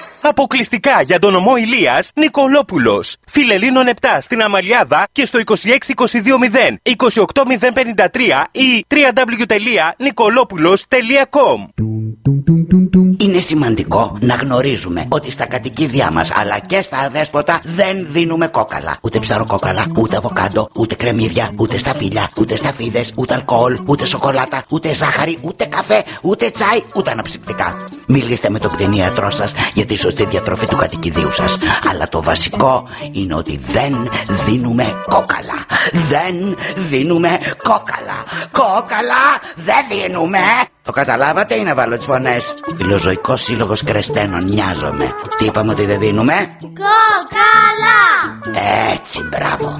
Αποκλειστικά για τον ομό Ηλίας Νικολόπουλος. Φιλελίνων 7 στην Αμαλιάδα και στο 26220 28053 ή www.nicolopoulos.com Είναι σημαντικό να γνωρίζουμε ότι στα κατοικίδια μας αλλά και στα αδέσποτα δεν δίνουμε κόκαλα. Ούτε ψαροκόκαλα, ούτε αβοκάντο, ούτε κρεμμύδια, ούτε σταφύλια, ούτε σταφίδες, ούτε αλκοόλ, ούτε σοκολάτα, ούτε ζάχαρη, ούτε καφέ, ούτε τσάι, ούτε αναψυκτικά. Μιλήστε με τον κτηνίατρό σας για τη σωστή διατροφή του κατοικιδίου σας. Αλλά το βασικό είναι ότι δεν δίνουμε κόκαλα. Δεν δίνουμε κόκαλα. Κόκαλα δεν δίνουμε. Το καταλάβατε ή να βάλω τις φωνές; Φιλοζωικός σύλλογος κρεστένων νοιάζομαι. Τι είπαμε ότι δεν δίνουμε; Κόκαλα! Έτσι μπράβο.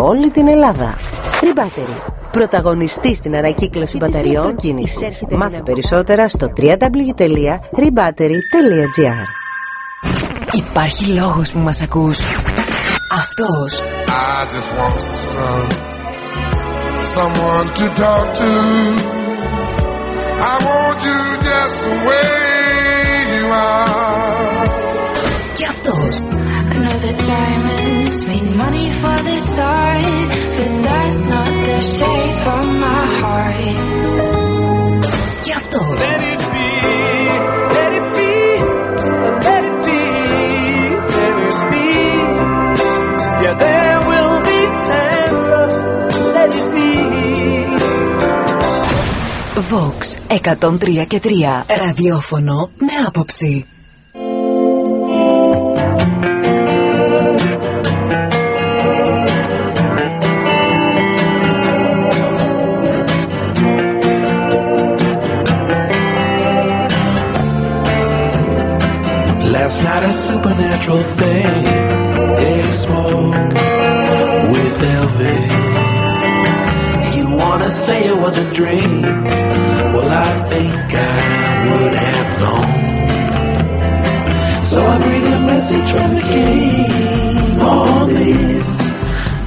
όλη την Ελλάδα. Rebattery. Πρωταγωνιστή στην ανακύκλωση μπαταριών κίνηση. Μάθε περισσότερα στο www.rebattery.gr Υπάρχει λόγος που μας ακούς. Αυτός. I just want some, someone to talk to. I want you just the way you are. Και αυτός. I know that diamonds made money for this art, but that's not the shape of my heart. Και αυτός. Let it be, let it be, let it be, let it be. Yeah, there will be answers. Let it be. Vox 103 και 3 ραδιόφωνο με άποψη. Last night a supernatural thing They smoke with Elvis. You wanna say it was a dream? Well I think I would have known. So I bring a message from the king On this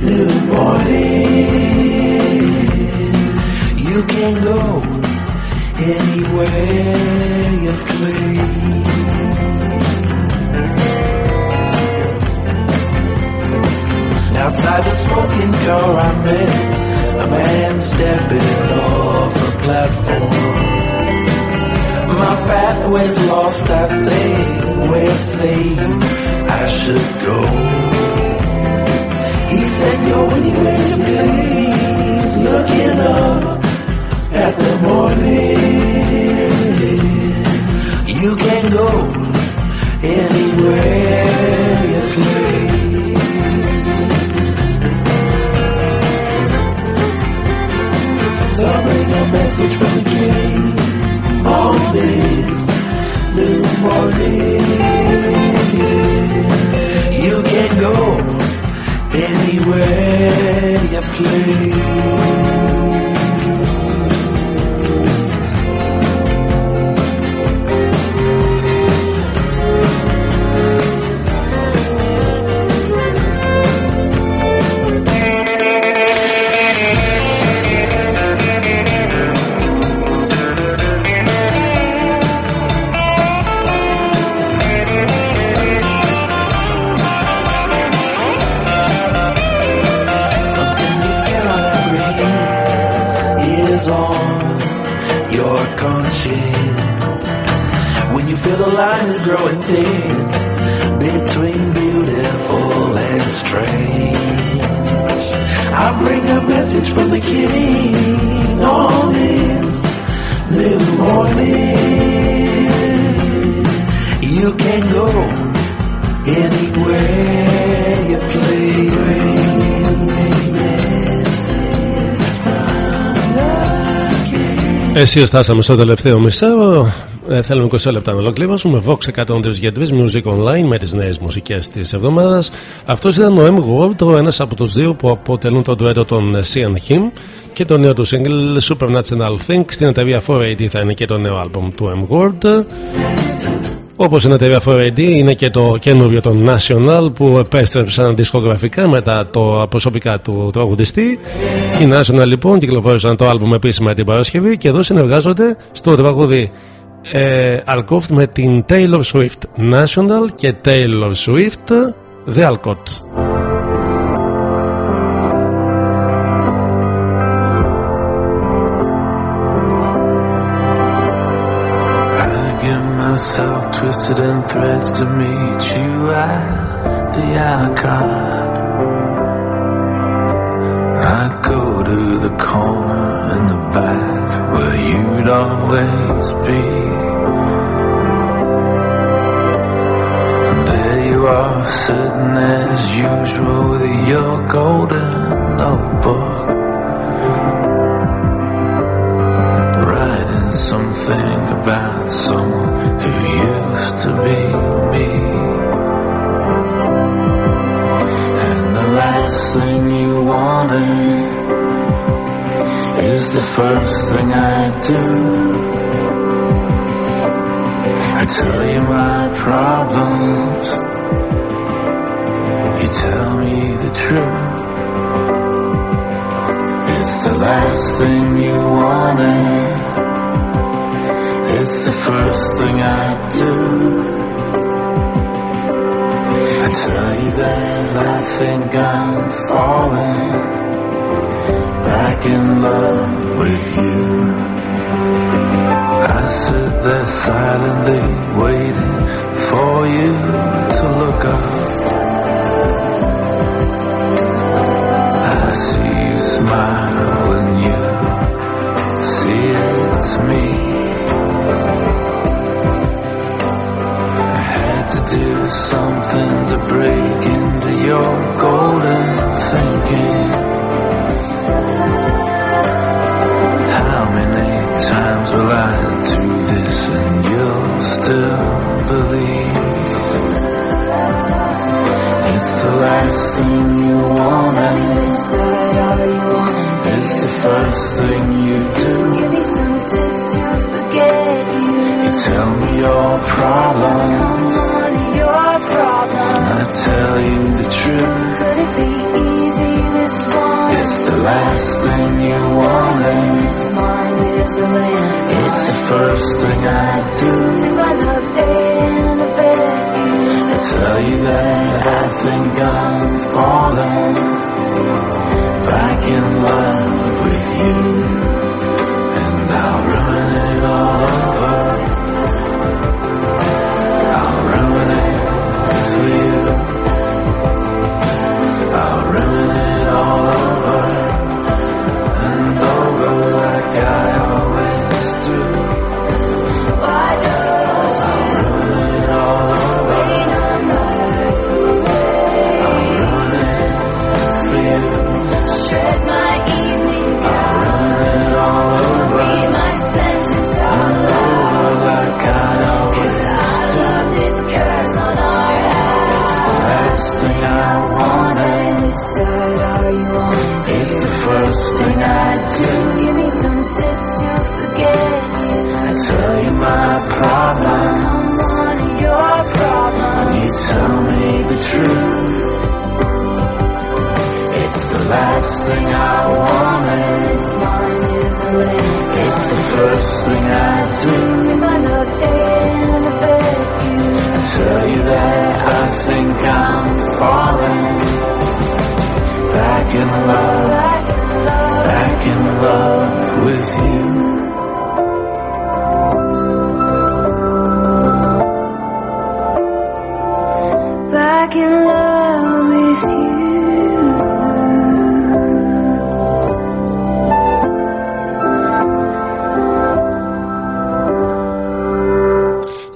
new morning. You can go anywhere you please Outside the smoking car I met a man stepping off a platform. My pathway's lost, I say, where say you I should go? He said, go anywhere you please, looking up at the morning. You can go anywhere you please. Message from the king on this new morning. You can go anywhere you please. Εσύ φτάσαμε στο τελευταίο μισό. Ε, θέλουμε 20 λεπτά να ολοκληρώσουμε. Vox 103 Music Online με τις νέες μουσικές της εβδομάδας. Αυτός ήταν ο M World, ο ένας από τους δύο που αποτελούν το ντουέτο των Sian Him και το νέο του single Supernatural Things. Στην εταιρεία 4AD θα είναι και το νέο album του M World. Όπως είναι η εταιρεία 4AD, είναι και το καινούριο των National που επέστρεψαν δισκογραφικά μετά το προσωπικά του τραγουδιστή. Οι National λοιπόν κυκλοφόρησαν το album επίσημα την Παρασκευή και εδώ συνεργάζονται στο τραγούδι ε, Alcott με την Taylor Swift National και Taylor Swift The Alcott. Twisted in threads to meet you at the icon. I go to the corner in the back where you'd always be. And there you are, sitting as usual with your golden notebook. Writing something about someone who used to be me. And the last thing you wanted is the first thing I do. I tell you my problems, you tell me the truth. It's the last thing you wanted. It's the first thing I do. I tell you that I think I'm falling back in love with you. I sit there silently waiting for you to look up. I see you smile when you see it's me. Do something to break into your golden thinking. How many times will I do this and you'll still believe? It's the last thing you wanted. It's the first thing you do. Give me some tips to forget you. You tell me your problem. your problem. And I tell you the truth. Could it be easy this one? It's the last thing you wanted. It's mine, a land. It's the first thing I do. Do I look in a bed? I tell you that I think I'm falling back in love with you, and I'll ruin it all over. Thing I wanted. Are you on? It's the first thing I do. Give me some tips to forget you. I tell you my problems. Come on, your problems. You tell me the truth. It's the last thing I wanted. It's mine, is a land. It's the first thing I do. Dip my love in a bed, you. I tell you that I think I'm falling back in love, back in love with you.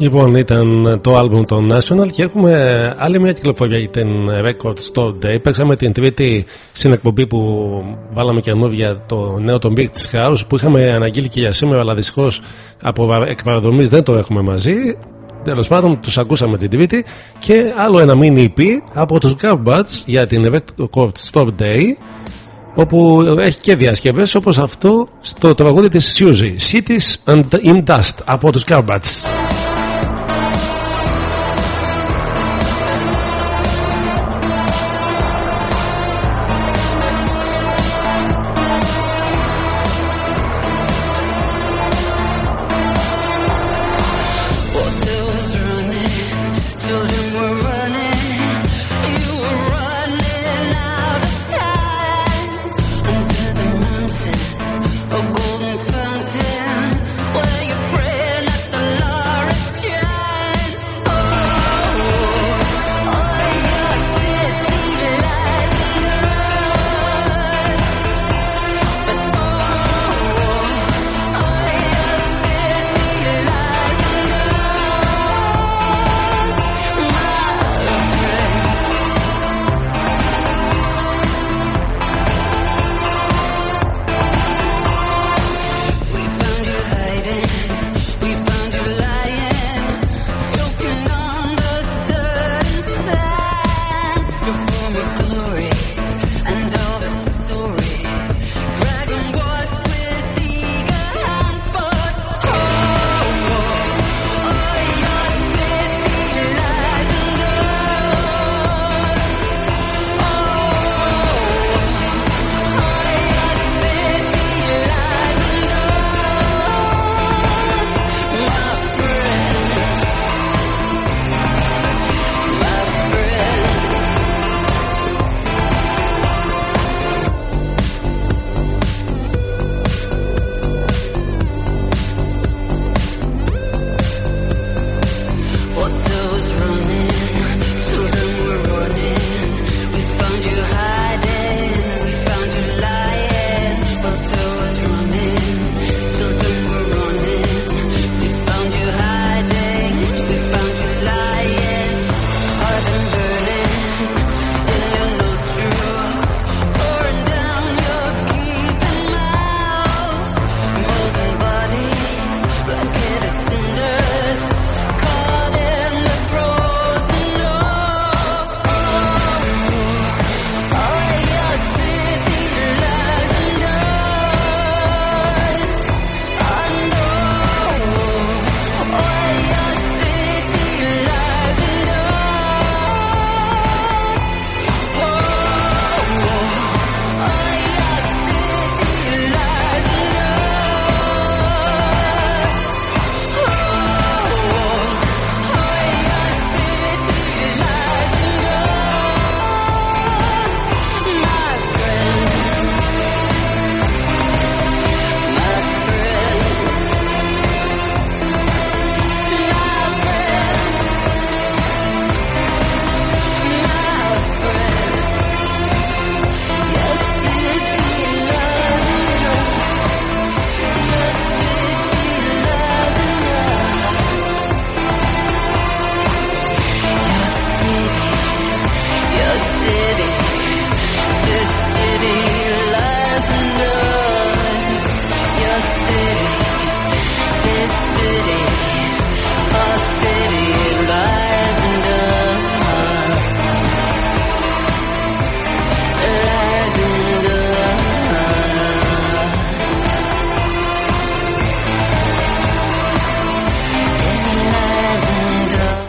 Λοιπόν, ήταν το album των National και έχουμε άλλη μια κυκλοφορία για την Record Store Day. Παίξαμε την τρίτη στην εκπομπή που βάλαμε καινούργια το νέο των Beach House που είχαμε αναγγείλει και για σήμερα, αλλά δυστυχώς από εκπαραδομή δεν το έχουμε μαζί. Τέλος πάντων, τους ακούσαμε την τρίτη και άλλο ένα mini EP από τους Garbage για την Record Store Day όπου έχει και διασκευές όπως αυτό στο τραγούδι της Suzy Cities and in Dust από τους Garbage.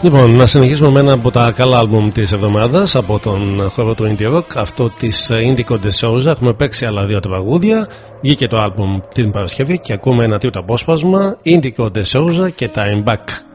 Λοιπόν, να συνεχίσουμε με ένα από τα καλά άλμπουμ της εβδομάδας από τον χώρο του Indie Rock, αυτό της Indico De Souza. Έχουμε παίξει άλλα δύο τραγούδια. Βγήκε το άλμπουμ την Παρασκευή και ακούμε ένα τρίτο απόσπασμα. Indico De Souza και Time Back.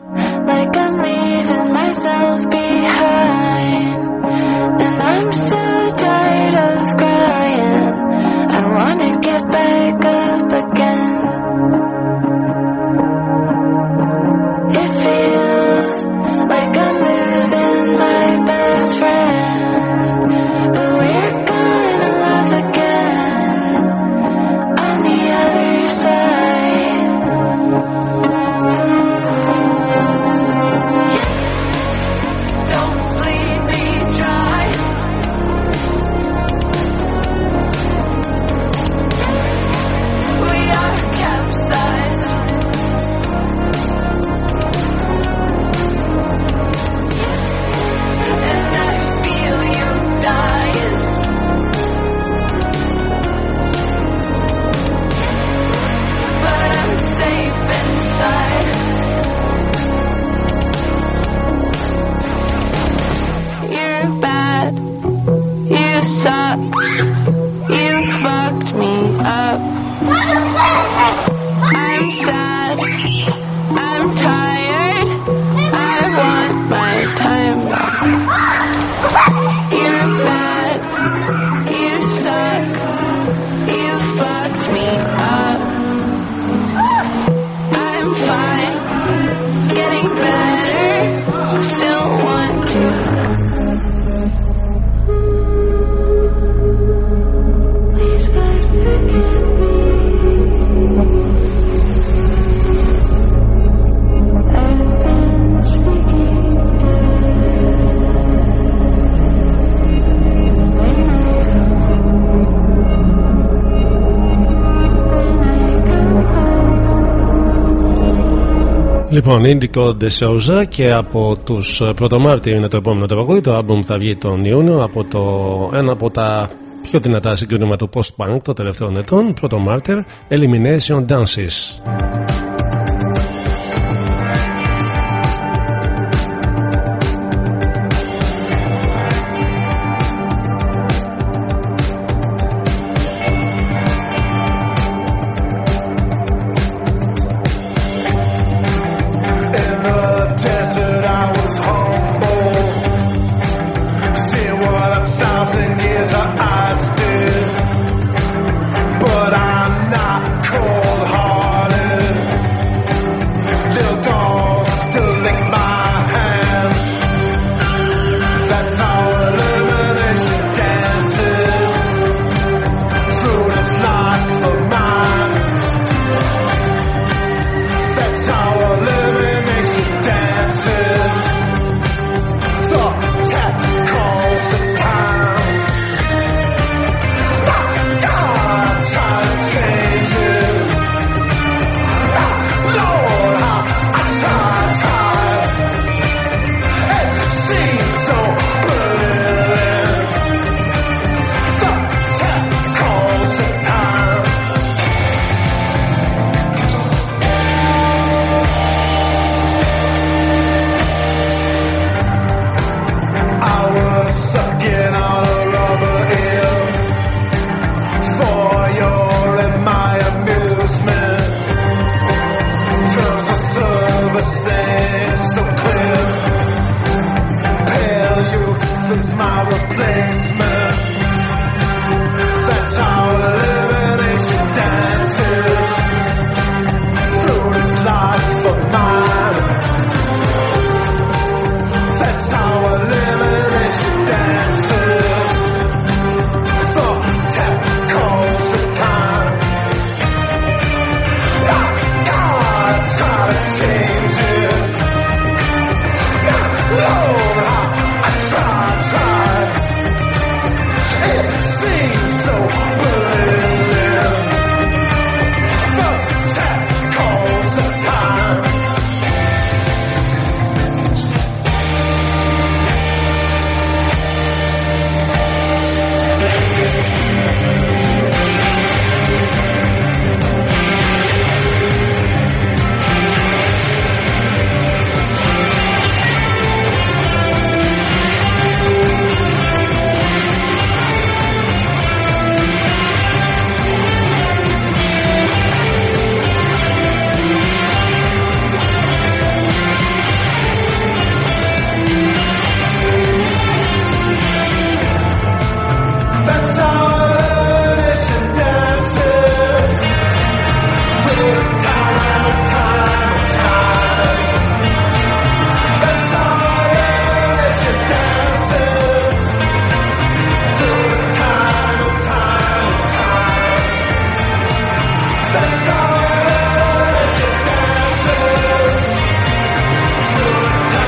Λοιπόν, Indico De και από τους ε, Πρωτομάρτιου είναι το επόμενο τραγούδι. Το album θα βγει τον Ιούνιο από το, ένα από τα πιο δυνατά συγκρίνημα του post-punk των τελευταίων ετών, Πρωτομάρτερ, Elimination Dances.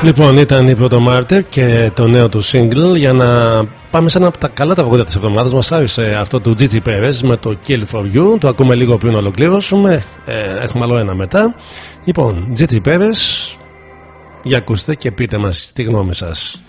Λοιπόν, ήταν η Πρωτομάρτυρ και το νέο του single για να πάμε σε ένα από τα καλά τα βαγόνια της εβδομάδας. Μας άρεσε αυτό του Gigi Perez με το Kill for You. Το ακούμε λίγο πριν ολοκλήρωσουμε. Ε, έχουμε άλλο ένα μετά. Λοιπόν, Gigi Perez, για ακούστε και πείτε μας τη γνώμη σας.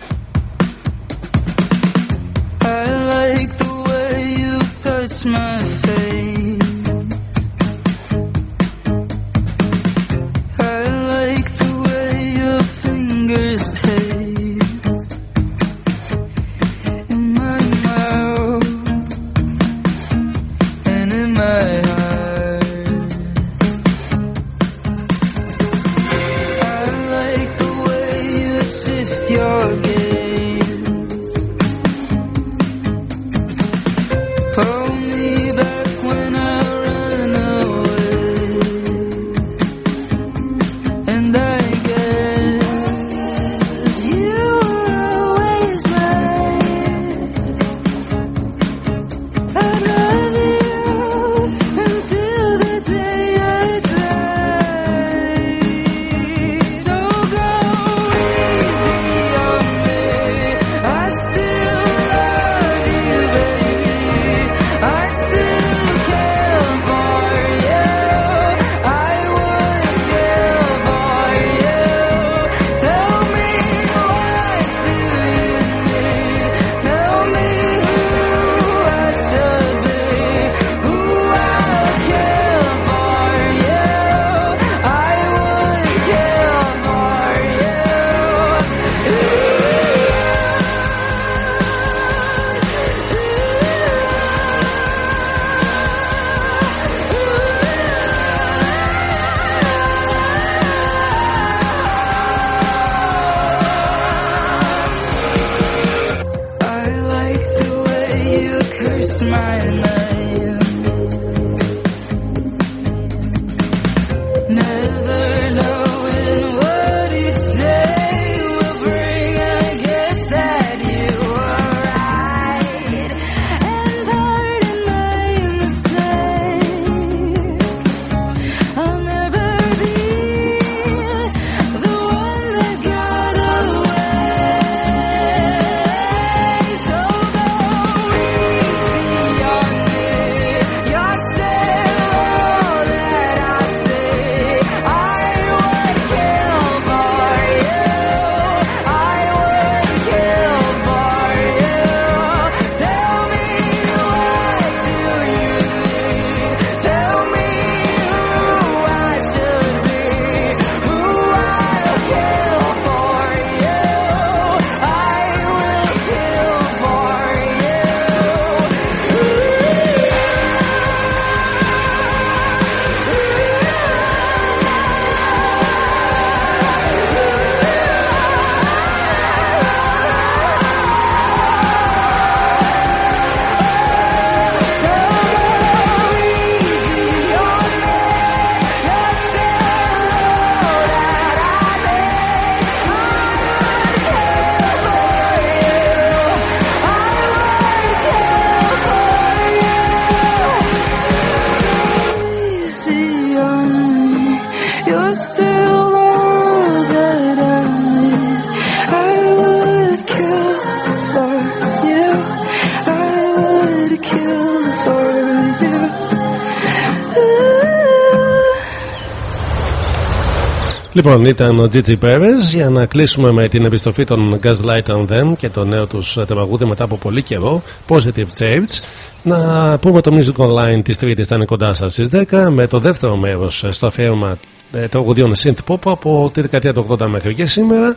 Λοιπόν, ήταν ο Τζίτζι Πέρες για να κλείσουμε με την επιστροφή των Gaslight on Them και το νέο τους τραγούδι μετά από πολύ καιρό, Positive Change. Να πούμε το Music Online της Τρίτης ήταν κοντά σας στις 10 με το δεύτερο μέρος στο αφιέρωμα ε, τραγουδιών Synth Pop από τη δεκαετία του 80 μέχρι και σήμερα.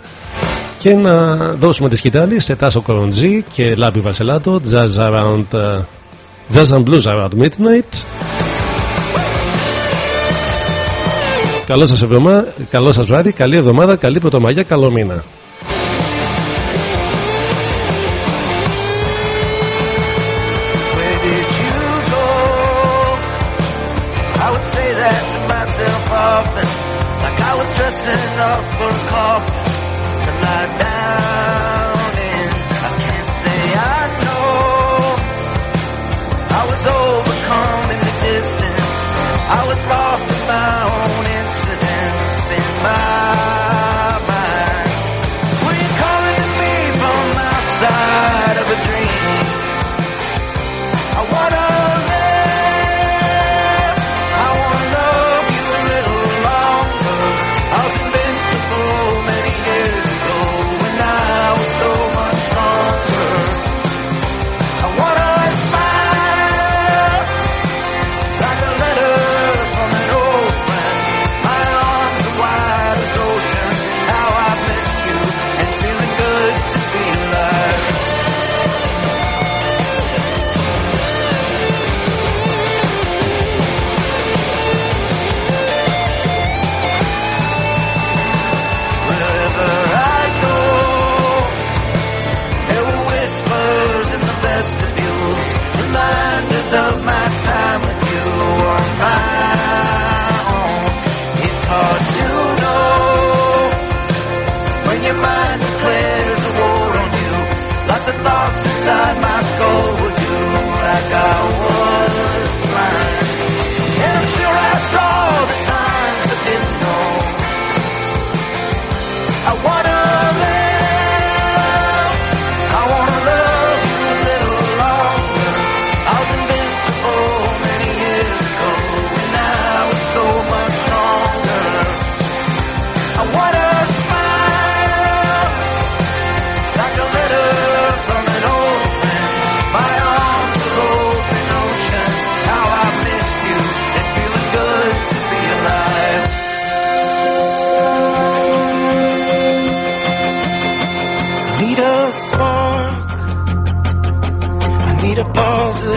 Και να δώσουμε τη σκητάλη σε Τάσο Κοροντζή και Λάμπη Βασελάτο, Jazz ε, Jazz and Blues Around Midnight Καλό σας, εβδομά... Καλό σας βράδυ, καλή εβδομάδα, καλή πρωτομαγιά, καλό μήνα. Like I was blind.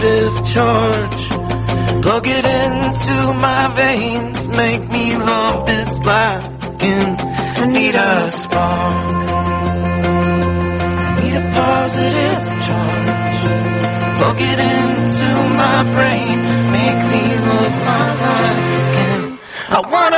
Positive charge. Plug it into my veins. Make me love this life again. I need a spark. I need a positive charge. Plug it into my brain. Make me love my life again. I wanna